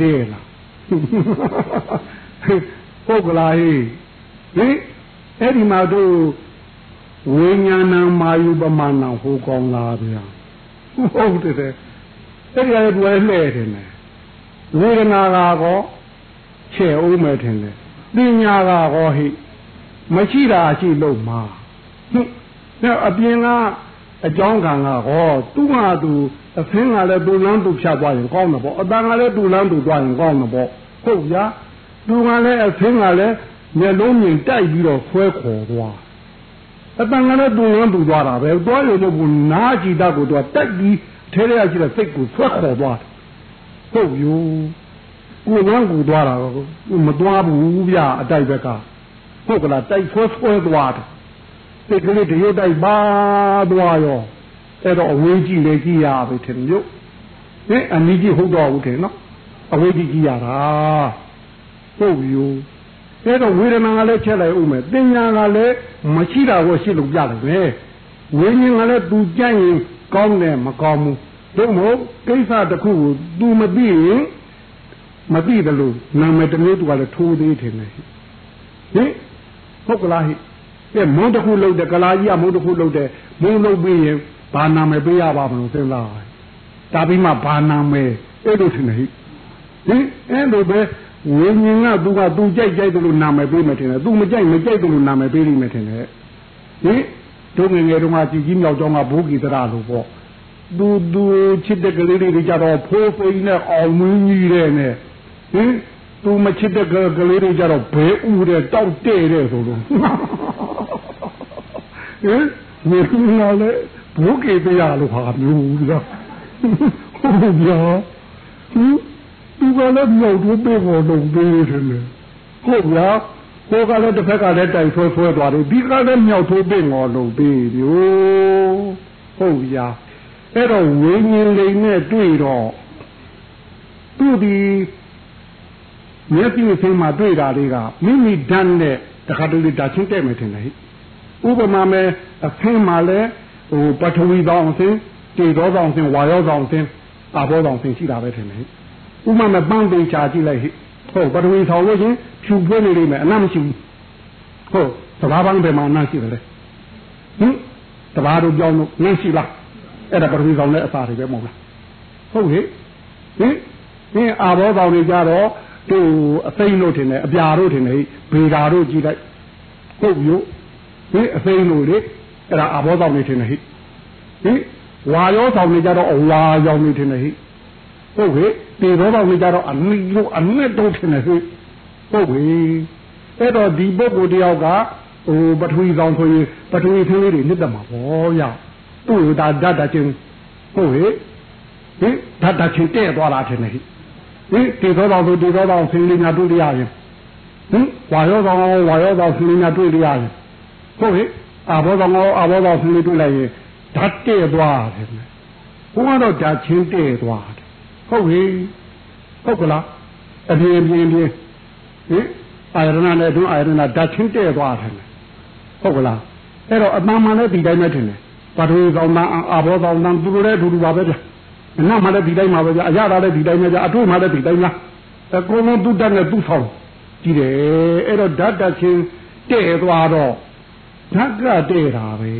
တဲ့လားဟုတ်ကလားဟိဟိ အဲ့ဒီမှာတို့ဝိညာဏမာယုပမာဏဟိုကောင်းလားဗျာဟုတ်တယ်အဲ့ဒီကလည်းတွေ့လှဲ့တယ်နဲ့ဝေဒနာကောချဲ့ဦးမယ်ထင်တယ်ပညာကောဟိမရှိတာရှိလို့မှာဟင်အပြင်ကအကြောင်းကံကဟောသူ့ဟာသူအဖင်းကလည်းသူ့လမ်းသူဖြတ်သွားရင်ကောင်းတယ်ပေါ့အတန်ကလည်းသူ့လမ်းသူသွားရင်ကောင်းတယ်ပေါ့ဟုတ်ဗျာသူကလည်းအဖင်းကလည်း မျက်လုံးမြင်တိုက်ပြီးတော့ဆွဲခေါ်သွားအတန်ကလည်းတူရန်တူသွားတာပဲသွားရုံမဟုတ်ဘူးနားကြည့်တတ်ကိုသူကတိုက်ပြီးထဲထဲရရှိတဲ့စိတ်ကိုဆွဲခေါ်သွားတယ်ဟုတ်ယူကိုယ်ကကူသွားတာမသွားဘူးဗျအတိုက်ဘက်ကဟုတ်ကလားတိုက်ဆွဲဆွဲသွားတယ်စိတ်ကလေးတရုတ်တိုက်ပါသွားရောအဲ့တော့အဝေးကြည့်လေကြည့်ရပြီထင်မြို့ဟင်အနီးကြည့်ဟုတ်တော့ဘူးထင်နော်အဝေးကြည့်ကြည့်ရတာဟုတ်ယူ အဲ့တော့ဝေဒနာကလည်းချက်လိုက်ဦးမယ်ပညာကလည်းမရှိတာကိုရှိလို့ပြတယ်ပဲဝိညာဉ်ကလည်းသူကြန့်ရင်ကောင်းတယ်မကောင်းဘူးတို့မဟုတ်ကိစ္စတစ်ခုကို तू မသိရင်မသိတယ်လို့နာမည်တစ်မျိုးသူကလည်းထိုးသေးတယ်ဟင်ဟုတ်ကလားဟိအဲမုန်းတစ်ခုလုပ်တယ်ကလာကြီးကမုန်းတစ်ခုလုပ်တယ်မုန်းလုပ်ပြီးရင်ဘာနာမည်ပေးရပါမလို့စဉ်းစားဒါပြီးမှဘာနာမည်အဲ့လိုထင်တယ်ဟိဟင်အဲ့လိုပဲ ဝိညာဉ်ကသူကသူကြိုက်ကြိုက်တယ်လို့နာမည်ပေးမယ်ထင်တယ်သူမကြိုက်မကြိုက်တယ်လို့နာမည်ပေးလိမ့်မယ်ထင်တယ်ဟင်တို့ငယ်ငယ်တုန်းကကြည်ကြီးမြောက်ကျောင်းကဘိုးကီတရလို့ပေါ့သူသူချစ်တဲ့ကလေးတွေကြတော့ဖိုးဖိန်းနဲ့အောင်မင်းကြီးတဲ့နဲ့ဟင်သူမချစ်တဲ့ကလေးတွေကြတော့ဘဲဥတဲ့တောက်တဲ့တဲ့ဆိုလို့ဟင်ဝိညာဉ်ကလည်းဘိုးကီတရားလို့ဟာမျိုးဗျာဟုတ်ဗျာဟင် သူကလည်းမြောက်ထိုးပေးဖို့လုပ်ပေးတယ်ဟုတ်ဗျာကိုကလည်းတစ်ဖက်ကလည်းတိုင်ဆွဲဆွဲသွားတယ်ဒီကလည်းမြောက်ထိုးပေးငေါ်လုပ်ပေးမျိုးဟုတ်ဗျာအဲ့တော့ဝိညာဉ်လိမ်နဲ့တွေ့တော့သူဒီမျက်စိအစိမ်းမှာတွေ့တာတွေကမိမိဓာတ်နဲ့တခါတလေဓာတ်ချင်းတဲ့မယ်ထင်တယ်ဥပမာမဲ့အဖင်းမှာလဲဟိုပထဝီသောအောင်စင်တေသောသောအောင်စင်ဝါရောသောအောင်စင်အာဘောသောအောင်စင်ရှိတာပဲထင်တယ် ဥမာမဲ့ပန်းသိချာကြည့်လိုက်ဟိဟုတ်ပထဝီဆောင်လို့ချင်းဖြူဖွေးနေလိမ့်မယ်အနမ်းမရှိဘူးဟုတ်သဘာဝဘယ်မှာအနမ်းရှိတယ်လဲဟင်တဘာတို့ကြောင်းတို့နမ်းရှိလားအဲ့ဒါပထဝီဆောင်တဲ့အစာတွေပဲမဟုတ်လားဟုတ်ဟိဟင်ဟင်အာဘောဆောင်တွေကြတော့သူ့အသိလို့ထင်တယ်အပြာတို့ထင်တယ်ဘေဓာတို့ကြည့်လိုက်ဟုတ်ပြီဟင်အသိလို့လေအဲ့ဒါအာဘောဆောင်တွေထင်တယ်ဟိဟင်ဝါရောဆောင်တွေကြတော့အဝါရောင်တွေထင်တယ်ဟိဟုတ်ပြီ တေသောတော်ကြီးကြတော့အနိလို့အနက်တော့ထင်တယ်ဟိဟုတ်ပြီအဲ့တော့ဒီပုဂ္ဂိုလ်တယောက်ကဟိုပထဝီဆောင်ဆိုရင်ပထဝီထင်းလေးတွေနှစ်သက်မှာပေါ့ဗျသူ့ဒါဓာတ်တချင်းဟုတ်ဟိဟင်ဓာတ်တချင်းတဲ့သွားတာထင်တယ်ဟိဟင်တေသောတော်ဆိုတေသောတော်ဆင်းလေးများတွေ့ရရင်ဟင်ဝါရောတော်ဝါရောတော်ဆင်းလေးများတွေ့ရရင်ဟုတ်ဟိအာဘောတော်အာဘောတော်ဆင်းလေးတွေ့လိုက်ရင်ဓာတ်တဲ့သွားတယ်ဘုရားတော့ဓာတ်ချင်းတဲ့သွားတယ် ဟုတ်ပြီဟုတ်ကလားအပြင်းပြင်းပြင်းဟင်အာရဏနဲ့တွန်းအာရဏဓာတ်ချင်းတဲ့သွားတယ်ဟုတ်ကလားအဲ့တော့အမှန်မှန်လည်းဒီတိုင်းပဲထင်တယ်ပါထွေကောင်တန်းအာဘောကောင်တန်းသူတို့လည်းအတူတူပါပဲဗျအနောက်မှလည်းဒီတိုင်းပါပဲဗျအရသာလည်းဒီတိုင်းပဲဗျအထုမှလည်းဒီတိုင်းလားအကုန်လုံးသူ့တက်နဲ့သူ့ဆောင်ကြည့်တယ်အဲ့တော့ဓာတ်တက်ချင်းတဲ့သွားတော့ဓာတ်ကတဲ့တာပဲ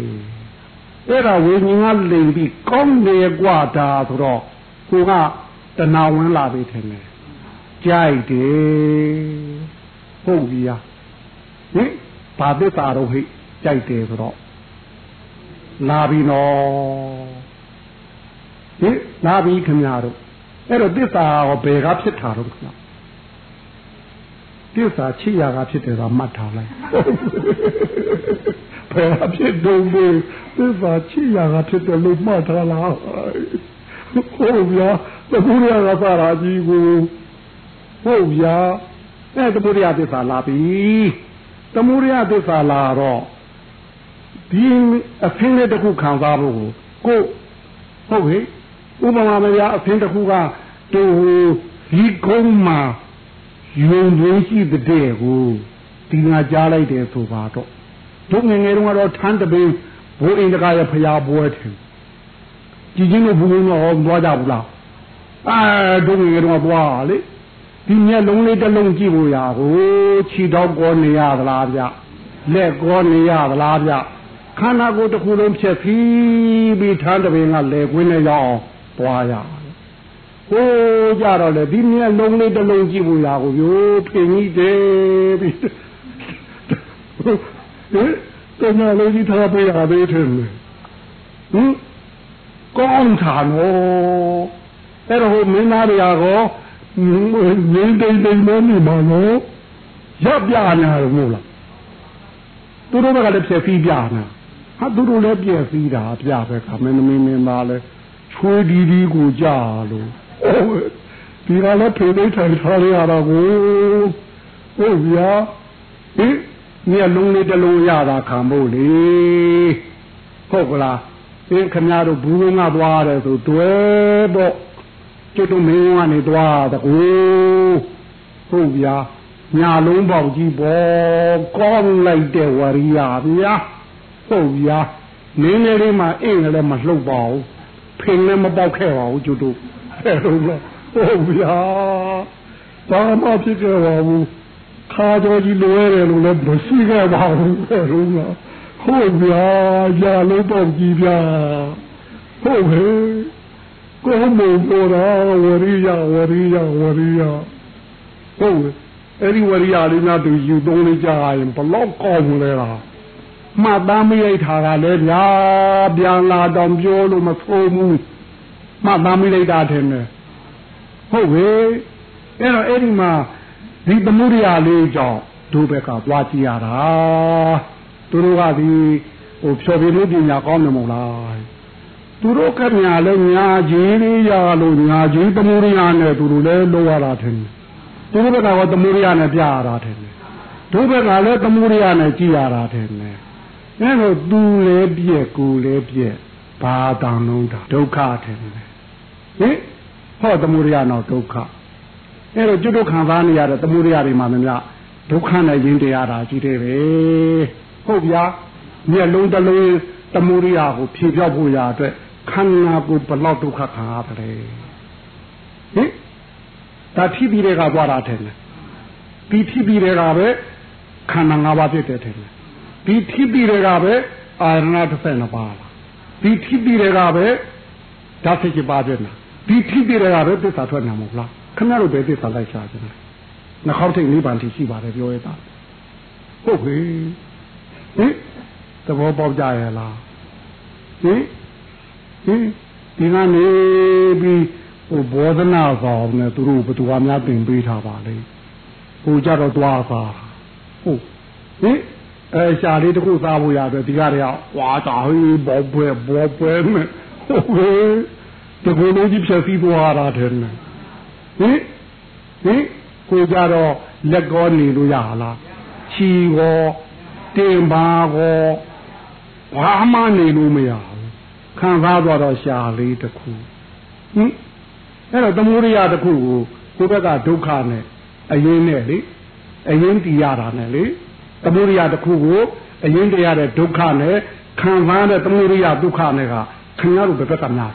အဲ့ဒါဝိညာဉ်ကလိမ်ပြီးကောင်းတယ်กว่าဒါဆိုတော့ကိုက တဏှာဝင်လာပြီထင်တယ်ကြိုက်တယ်ဟုတ်ပြီယာဟင်ဘာသစ္စာတော့ဟိကြိုက်တယ်ဆိုတော့လာပြီနော်ဟင်လာပြီခင်ဗျားတို့အဲ့တော့သစ္စာရောဘယ်ကဖြစ်တာတော့ခင်ဗျာသစ္စာချိရာကဖြစ်တယ်ဆိုမှတ်ထားလိုက်ဘယ်ကဖြစ်တော့သစ္စာချိရာကဖြစ်တယ်လို့မှတ်ထားလား ဟုတ်ဗျာတခုရကစားတာကြီးကိုဟုတ်ဗျာအဲတမှုရသစ္စာလာပြီတမှုရသစ္စာလာတော့ဒီအဖင်းလေးတစ်ခုခံစားဖို့ကိုဟုတ်ဟဲ့ဥပမာမရအဖင်းတစ်ခုကတူဒီကုန်းမှာယုံသွင်းရှိတဲ့ကိုဒီငါကြားလိုက်တယ်ဆိုပါတော့တို့ငယ်ငယ်တုန်းကတော့ထန်းတပင်းဘိုးအိမ်တကားရဲ့ဖျားပွဲတယ် ကြည်ချင်းတို့ဘူးလုံးတော့သွားကြဘူးလားအာတို့ငယ်တော့သွားလေဒီမျက်လုံးလေးတစ်လုံးကြည့်ဖို့ရကိုခြေတော့ကောနေရသလားဗျလက်ကောနေရသလားဗျခန္ဓာကိုယ်တစ်ခုလုံးဖြက်ဖီးပြီးထမ်းတပင်ကလေကွင်းနဲ့ရောက်အောင်သွားရဟိုးကြတော့လေဒီမျက်လုံးလေးတစ်လုံးကြည့်ဖို့ရကိုရိုးဖင်ကြီးတယ်ပြီးဟင်တဏှာလေးကြီးထားပေးရသေးတယ်ဟင် ကောင်းတာနော်အဲ့တော့ဟိုမင်းသားတွေကရောငင်းတိမ်တိမ်မနေမှာနော်ဟရပ်ပြနာလို့မဟုတ်လားသူတို့ဘက်ကလည်းဖြည့်ပြီးပြနာဟာသူတို့လည်းပြည့်စည်တာပြပဲခမင်းမင်းမင်းပါလဲချွေးဒီဒီကိုကြာလို့ဒီကလည်းဖေးလေးထိုင်ထားရတာကိုဟုတ်ဗျာဟင်မျက်လုံးလေးတစ်လုံးရတာခံဖို့လေဟုတ်ကလား အင်းခမရတို့ဘူးလုံးကသွားတယ်ဆိုတွဲတော့ကျွတ်တို့မင်းကနေသွားတကူဟုတ်ဗျာညာလုံးပေါက်ကြီးပေါ်ကောင်းလိုက်တဲ့ဝရိယဗျာဟုတ်ဗျာနင်းလေးလေးမှအင်းလည်းမလှုပ်ပါဘူးဖင်လည်းမပေါက်ခဲ့ပါဘူးကျွတ်တို့အဲ့လိုလားဟုတ်ဗျာဘာမှဖြစ်ခဲ့ပါဘူးခါကြောကြီးလွဲတယ်လို့လည်းမရှိခဲ့ပါဘူးအဲ့လိုလား ဟုတ်ဗျာညာလုံးပေါက်ကြီးဗျာဟုတ်ဟဲ့ကိုမုံပေါ်တာဝရိယဝရိယဝရိယဟုတ်အဲ့ဒီဝရိယလေးများသူယူသုံးလေးကြရင်ဘလောက်ကောင်းမလဲလားမှတ်သားမရိတ်ထားတာလေဗျာပြန်လာတော့ပြောလို့မဆိုးဘူးမှတ်သားမရိတ်တာထင်တယ်ဟုတ်ပြီအဲ့တော့အဲ့ဒီမှာဒီသမှုရိယလေးကြောင့်ဒုဘက်ကသွားကြည့်ရတာ သူတို့ကဒီဟိုဖြော်ပြလို့ပညာကောင်းတယ်မဟုတ်လားသူတို့ကညာလဲညာကြီးလေးရလို့ညာကြီးသမှုရိယနဲ့သူတို့လဲလောရတာထင်တယ်သူတို့ဘက်ကရောသမှုရိယနဲ့ပြရတာထင်တယ်ဒုဘက်ကလည်းသမှုရိယနဲ့ကြည်ရတာထင်တယ်အဲတော့သူလည်းပြက်ကိုလည်းပြက်ဘာတောင်လုံးတာဒုက္ခထင်တယ်ဟင်ဟောသမှုရိယတော့ဒုက္ခအဲတော့ကျွတ်တို့ခံစားနေရတဲ့သမှုရိယတွေမှာများဒုက္ခနဲ့ရင်းတရားတာကြီးတယ်ပဲ ဟုတ်ဗျာမျက်လုံးတစ်လုံးသမှုရိယကိုဖြေပြောက်ဖို့ရအတွက်ခန္ဓာကိုယ်ဘလောက်ဒုက္ခခံရတယ်ဟင်ဒါထိပြီးတဲ့ကသွားတာတယ်ဒီထိပြီးတဲ့ကပဲခန္ဓာ၅ပါးဖြစ်တယ်တယ်ဒီထိပြီးတဲ့ကပဲအာရဏ32ပါးလားဒီထိပြီးတဲ့ကပဲဓာတ်စိတ်ပါးဖြစ်လားဒီထိပြီးတဲ့ကပဲသစ္စာထွက်နေမှာမဟုတ်လားခင်ဗျားတို့ပဲသစ္စာလိုက်ရှာကြတယ်နှခေါက်ထိတ်နိဗ္ဗာန်ထိရှိပါတယ်ပြောရတာဟုတ်ပြီ ဟင်သဘောပေါက်ကြရဲ့လားဟင်ဟင်ဒီကနေပြီးဟိုဘောဓနာဆောင်နဲ့သူတို့ဘသူကများတင်ပေးထားပါလေဟိုကြတော့သွားပါဟုတ်ဟင်အဲရှာလေးတခုစားဖို့ရတယ်ဒီကတည်းကဝါတာဟေးဘောပွဲဘောပွဲနဲ့ဟုတ်ကဲ့တကူလေးကြီးဖြည့်ဆည်းသွားတာတယ်ဟင်ဟင်ကိုကြတော့လက်ကောနေလို့ရလားချီကော တင်ပါကောဘာမှနေလို့မရဘူးခံစားသွားတော့ရှာလေးတခုဟင်အဲ့တော့သမုဒိယတခုကိုကိုယ့်ဘက်ကဒုက္ခနဲ့အရင်နဲ့လေအရင်တည်ရတာနဲ့လေသမုဒိယတခုကိုအရင်တည်ရတဲ့ဒုက္ခနဲ့ခံစားတဲ့သမုဒိယဒုက္ခနဲ့ကခင်ဗျားတို့ဘက်ကများ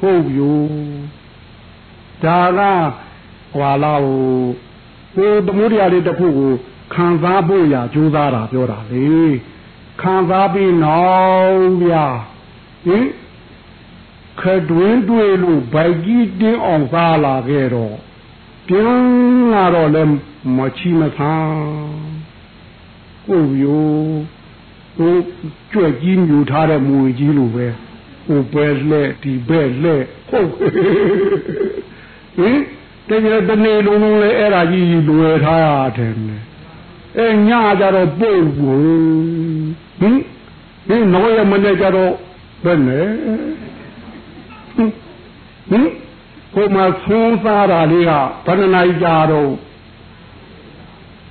ဟုတ်ပြီဒါကဟွာလာဟိုကိုသမုဒိယလေးတခုကို ခံစားဖို့ရကြိုးစားတာပြောတာလေခံစားပြီးနောက်ဗျာဟင်ခတွင်တွေ့လို့ဗိုက်ကြီးတင်းအောင်စားလာခဲ့တော့ပြင်းလာတော့လည်းမချီမဆန်းကိုရိုးဟိုကြွက်ကြီးမြူထားတဲ့မွေကြီးလိုပဲဟိုပဲလက်ဒီဘက်လက်ဟုတ်ဟင်တကယ်တနေ့လုံးလုံးလဲအဲ့ဒါကြီးလွယ်ထားရတယ် အဲညကြတော့ပုတ်ဘူးဟင်ဒီနောက်ရမနေ့ကြတော့ဘယ်နဲ့ဟင်ဟိုမှာသုံးစားတာလေးကဘယ်နှနိုင်ကြတော့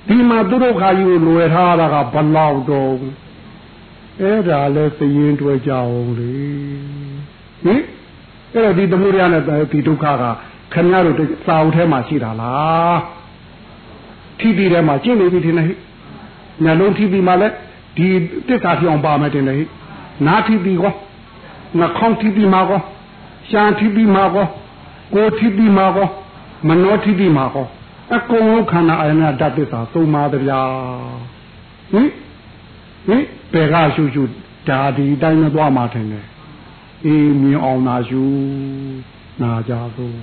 ဒီမှာသူတို့ခါကြီးကိုလွယ်ထားတာကဘလောက်တော့အဲ့ဒါလဲသရင်တွေ့ကြအောင်လေဟင်အဲ့တော့ဒီသမှုရနဲ့ဒီဒုက္ခကခင်ဗျားတို့စာအုပ်ထဲမှာရှိတာလား ထိပြီးထဲမှာကျင့်နေပြီထင်တယ်ဟိညာလုံးထိပြီးမှလည်းဒီတစ္ဆာပြောင်းပါမယ်တင်တယ်ဟိနားထိပြီးကောနှာခေါင်းထိပြီးမှာကောရှာထိပြီးမှာကောကိုထိပြီးမှာကောမနောထိပြီးမှာကောအကုန်လုံးခန္ဓာအာရဏဓာတ်သစ္စာသုံးပါးဗျာဟင်ဟင်ဘယ်ကရှုရှုဒါဒီတိုင်းမသွားမှထင်တယ်အေးမြင်အောင်နာရှုနာကြသို့